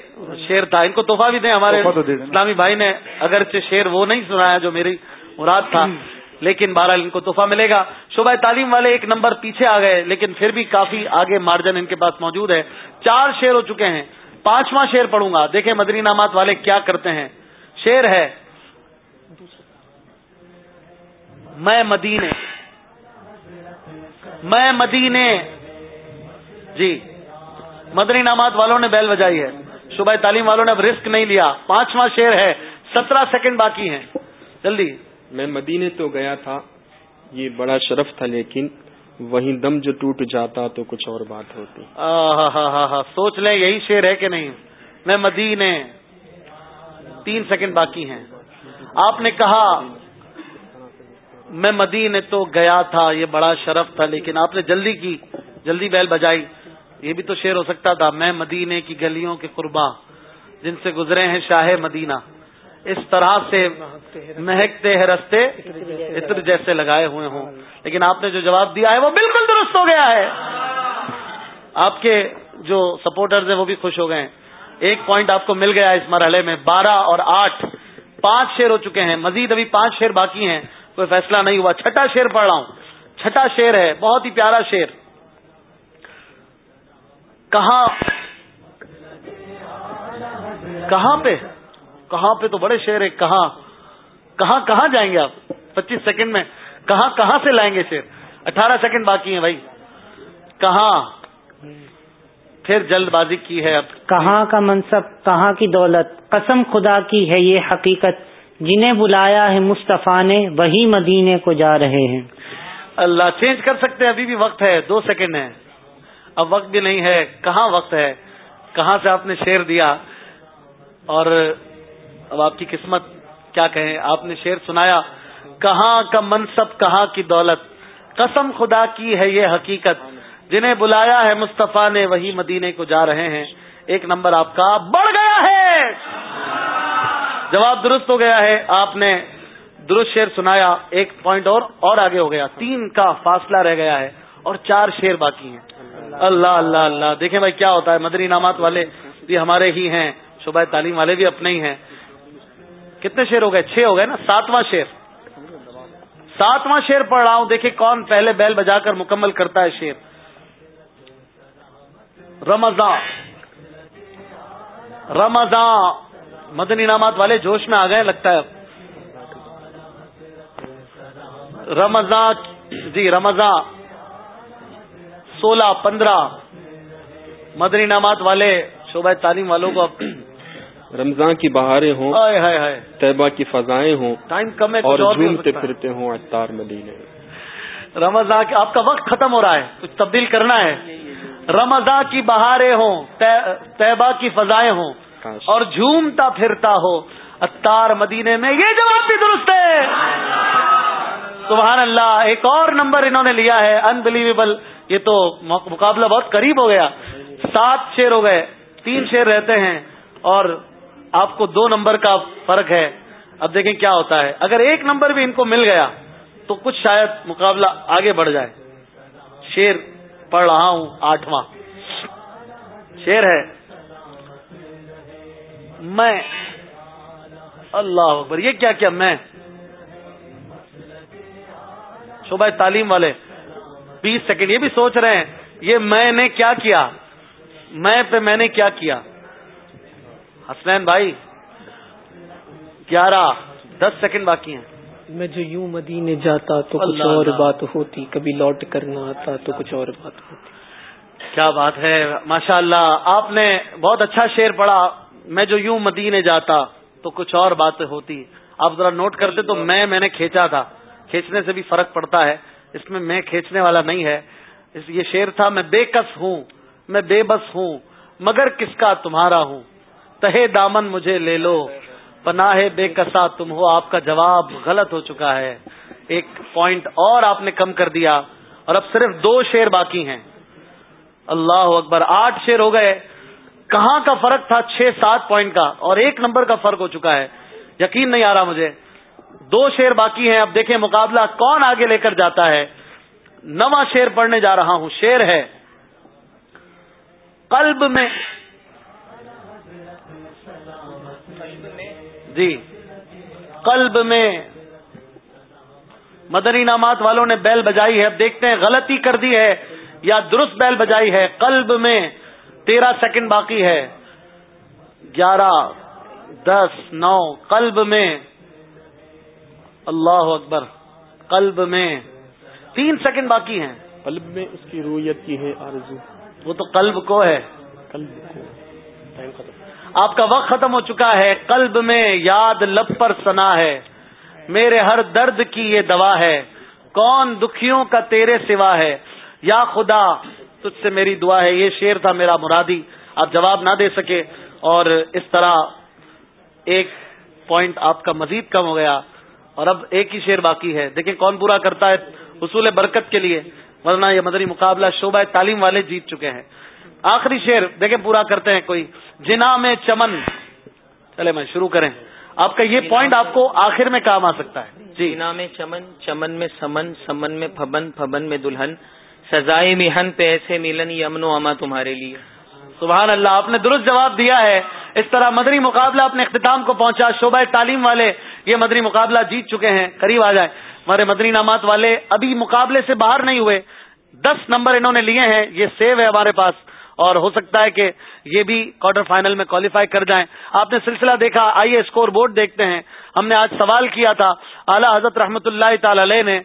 شیر تھا۔ ان کو تحفہ بھی دیں ہمارے اسلامی بھائی نے۔ اگرچہ شیر وہ نہیں سنایا جو میری مراد تھا لیکن بہرحال ان کو تحفہ ملے گا۔ شعبہ تعلیم والے ایک نمبر پیچھے آ گئے لیکن پھر بھی کافی آگے مارجن ان کے پاس موجود ہے۔ چار شیر ہو چکے ہیں۔ پانچواں شیر پڑھوں گا۔ دیکھیں مدنی نامات والے کیا کرتے ہیں۔ شیر ہے میں مدینے میں مدینے۔ جی۔ مدنی نامات والوں نے بیل بجائی ہے۔ صبح تعلیم والوں نے اب رسک نہیں لیا۔ پانچواں شیر ہے۔ سترہ سیکنڈ باقی ہیں۔ جلدی۔ میں مدینے تو گیا تھا۔ یہ بڑا شرف تھا لیکن وہیں دم جو ٹوٹ جاتا تو کچھ اور بات ہوتی۔ ہاں ہاں ہاں سوچ لیں یہی شیر ہے کہ نہیں؟ میں مدینے تین سیکنڈ باقی ہیں۔ آپ نے کہا میں مدینے تو گیا تھا یہ بڑا شرف تھا لیکن آپ نے جلدی کی جلدی بیل بجائی۔ یہ بھی تو شیر ہو سکتا تھا، میں مدینے کی گلیوں کے قربا جن سے گزرے ہیں شاہ مدینہ، اس طرح سے مہکتے ہیں رستے عطر جیسے لگائے ہوئے ہوں۔ لیکن آپ نے جو جواب دیا ہے، وہ بالکل درست ہو گیا ہے۔ آپ کے جو سپورٹرز ہیں، وہ بھی خوش ہو گئے ہیں۔ ایک پوائنٹ آپ کو مل گیا اس مرحلے میں۔ بارہ اور آٹھ، پانچ شیر ہو چکے ہیں۔ مزید ابھی پانچ شیر باقی ہیں۔ کوئی فیصلہ نہیں ہوا۔ چھٹا شیر پڑھ رہا ہوں۔ چھٹا شیر ہے، بہت ہی پیارا شیر کہاں کہاں پہ کہاں پہ تو بڑے شیر ہے کہاں کہاں کہاں جائیں گے آپ؟ پچیس سیکنڈ میں کہاں کہاں سے لائیں گے شیر اٹھارہ سیکنڈ باقی ہیں بھائی۔ کہاں؟ پھر جلد بازی کی ہے اب۔ کہاں کا منصب کہاں کی دولت؟ قسم خدا کی ہے یہ حقیقت۔ جنہیں بلایا ہے مصطفیٰ نے وہی مدینے کو جا رہے ہیں۔ اللہ چینج کر سکتے ہیں ابھی بھی وقت ہے دو سیکنڈ ہے اب وقت بھی نہیں ہے، کہاں وقت ہے؟ کہاں سے آپ نے شیر دیا؟ اور اب آپ کی قسمت کیا کہیں؟ آپ نے شیر سنایا، کہاں کا منصب، کہاں کی دولت؟ قسم خدا کی ہے یہ حقیقت۔ جنہیں بلایا ہے مصطفیٰ نے، وہی مدینے کو جا رہے ہیں۔ ایک نمبر آپ کا بڑھ گیا ہے۔ جواب درست ہو گیا ہے۔ آپ نے درست شیر سنایا، ایک پوائنٹ اور اور آگے ہو گیا۔ تین کا فاصلہ رہ گیا ہے اور چار شیر باقی ہیں۔ اللہ اللہ اللہ. دیکھیں بھائی کیا ہوتا ہے؟ مدری انعامات والے بھی ہمارے ہی ہیں شعبہ تعلیم والے بھی اپنے ہی ہیں. کتنے شیر ہو گئے؟ چھ ہو گئے نا؟ ساتواں شیر ساتواں شیر پڑھ رہا ہوں، دیکھیں کون پہلے بیل بجا کر مکمل کرتا ہے شیر رمضان. رمضان. مدنی انعامات والے جوش میں آ گئے، لگتا ہے. رمضان. جی رمضان. سولہ پندرہ۔ مدنی انعامات والے شعبہ تعلیم والوں کو <coughs> رمضان کی بہاریں ہوں طیبہ کی فضائیں ہوں ٹائم کم ہے اور جھومتے پھرتے ہوں اطار مدینے رمضان آپ کا وقت ختم ہو رہا ہے کچھ تبدیل کرنا ہے۔ رمضان کی بہاریں ہوں طیبہ کی فضائیں ہوں۔ اور جھومتا پھرتا ہو اتار مدینے میں یہ جواب بھی درست ہے۔ سبحان اللہ، ایک اور نمبر انہوں نے لیا ہے انبلیویبل یہ تو مقابلہ بہت قریب ہو گیا۔ سات شیر ہو گئے، تین شیر رہتے ہیں، اور آپ کو دو نمبر کا فرق ہے۔ اب دیکھیں کیا ہوتا ہے۔ اگر ایک نمبر بھی ان کو مل گیا، تو کچھ شاید مقابلہ آگے بڑھ جائے۔ شیر پڑھ رہا ہوں، آٹھواں۔ شیر ہے۔ میں، اللہ اکبر، یہ کیا کیا میں؟ صبح تعلیم والے بیس سیکنڈ یہ بھی سوچ رہے ہیں یہ میں نے کیا کیا؟ میں پہ میں نے کیا کیا؟ حسنین بھائی گیارہ دس سیکنڈ باقی ہیں۔ میں جو یوں مدینے جاتا تو کچھ اور بات ہوتی کبھی لوٹ کر نہ آتا تو کچھ اور بات ہوتی۔ کیا بات ہے؟ ماشاء اللہ آپ نے بہت اچھا شعر پڑھا میں جو یوں مدینے جاتا تو کچھ اور باتیں ہوتی۔ آپ ذرا نوٹ کرتے تو میں میں نے کھینچا تھا۔ کھینچنے سے بھی فرق پڑتا ہے۔ اس میں میں کھینچنے والا نہیں ہے۔ یہ شیر تھا، میں بے کس ہوں، میں بے بس ہوں، مگر کس کا تمہارا ہوں؟ تہے دامن مجھے لے لو۔ پناہ بے کسا، تم ہو، آپ کا جواب غلط ہو چکا ہے۔ ایک پوائنٹ اور آپ نے کم کر دیا، اور اب صرف دو شیر باقی ہیں۔ اللہ اکبر، آٹھ شیر ہو گئے۔ کہاں کا فرق تھا؟ چھ، سات پوائنٹ کا، اور ایک نمبر کا فرق ہو چکا ہے۔ یقین نہیں آ رہا مجھے۔ دو شیر باقی ہیں، اب دیکھیں مقابلہ کون آگے لے کر جاتا ہے۔ نواں شیر پڑھنے جا رہا ہوں۔ شیر ہے، قلب میں جی قلب میں مدنی نامات والوں نے بیل بجائی ہے۔ اب دیکھتے ہیں، غلطی کر دی ہے یا درست بیل بجائی ہے۔ قلب میں تیرہ سیکنڈ باقی ہے۔ گیارہ، دس، نو، قلب میں اللہ اکبر قلب میں تین سیکنڈ باقی ہیں۔ قلب میں اس کی رویت کی ہے آرزو۔ وہ تو قلب کو ہے۔ قلب کو۔ آپ کا وقت ختم ہو چکا ہے۔ قلب میں یاد لب پر سنا ہے۔ میرے ہر درد کی یہ دوا ہے۔ کون دکھیوں کا تیرے سوا ہے۔ یا خدا تجھ سے میری دعا ہے۔ یہ شیر تھا میرا مرادی۔ آپ جواب نہ دے سکے۔ اور اس طرح ایک پوائنٹ آپ کا مزید کم ہو گیا۔ اور اب ایک ہی شیر باقی ہے۔ دیکھیں کون پورا کرتا ہے اصول برکت کے لیے۔ ورنہ یہ مدنی مقابلہ شعبہ تعلیم والے جیت چکے ہیں۔ آخری شیر دیکھیں پورا کرتے ہیں کوئی۔ جنا میں چمن۔ چلے میں شروع کریں۔ آپ کا یہ پوائنٹ آپ کو آخر میں کام آ سکتا ہے۔ جی۔ جنا میں چمن چمن میں سمن سمن میں پھبن پھبن میں دلہن۔ سزائے مہن پہ ایسے ملن یہ امن و اما تمہارے لیے۔ سبحان اللہ آپ نے درست جواب دیا ہے۔ اس طرح مدنی مقابلہ اپنے اختتام کو پہنچا، شعبہ تعلیم والے یہ مدنی مقابلہ جیت چکے ہیں، قریب آ جائے ہمارے مدنی نامات والے ابھی مقابلے سے باہر نہیں ہوئے۔ دس نمبر انہوں نے لیے ہیں، یہ سیو ہے ہمارے پاس۔ اور ہو سکتا ہے کہ یہ بھی کوارٹر فائنل میں کوالیفائی کر جائیں۔ آپ نے سلسلہ دیکھا، آئیے اسکور بورڈ دیکھتے ہیں۔ ہم نے آج سوال کیا تھا، اعلی حضرت رحمت اللہ تعالی علیہ نے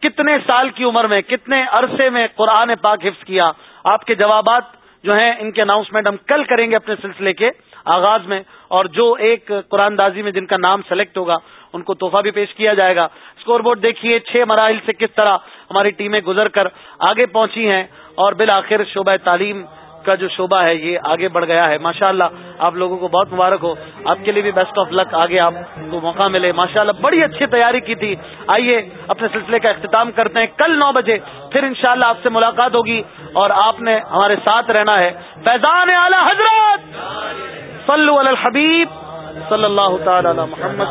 کتنے سال کی عمر میں، کتنے عرصے میں قرآن پاک حفظ کیا؟ آپ کے جوابات جو ہیں، ان کے اناؤنسمنٹ ہم کل کریں گے اپنے سلسلے کے۔ آغاز میں اور جو ایک قرآن دازی میں جن کا نام سلیکٹ ہوگا، ان کو تحفہ بھی پیش کیا جائے گا۔ اسکور بورڈ دیکھیے، چھ مراحل سے کس طرح ہماری ٹیمیں گزر کر آگے پہنچی ہیں اور بالآخر شعبہ تعلیم کا جو شعبہ ہے، یہ آگے بڑھ گیا ہے۔ ماشاء اللہ آپ لوگوں کو بہت مبارک ہو۔ آپ کے لیے بھی بیسٹ آف لک آگے آپ کو موقع ملے۔ ماشاء اللہ بڑی اچھی تیاری کی تھی۔ آئیے، اپنے سلسلے کا اختتام کرتے ہیں۔ کل نو بجے، پھر انشاءاللہ اللہ آپ سے ملاقات ہوگی۔ اور آپ نے ہمارے ساتھ رہنا ہے۔ فیضان اعلی حضرت! صلو علی الحبیب صلی اللہ تعالی محمد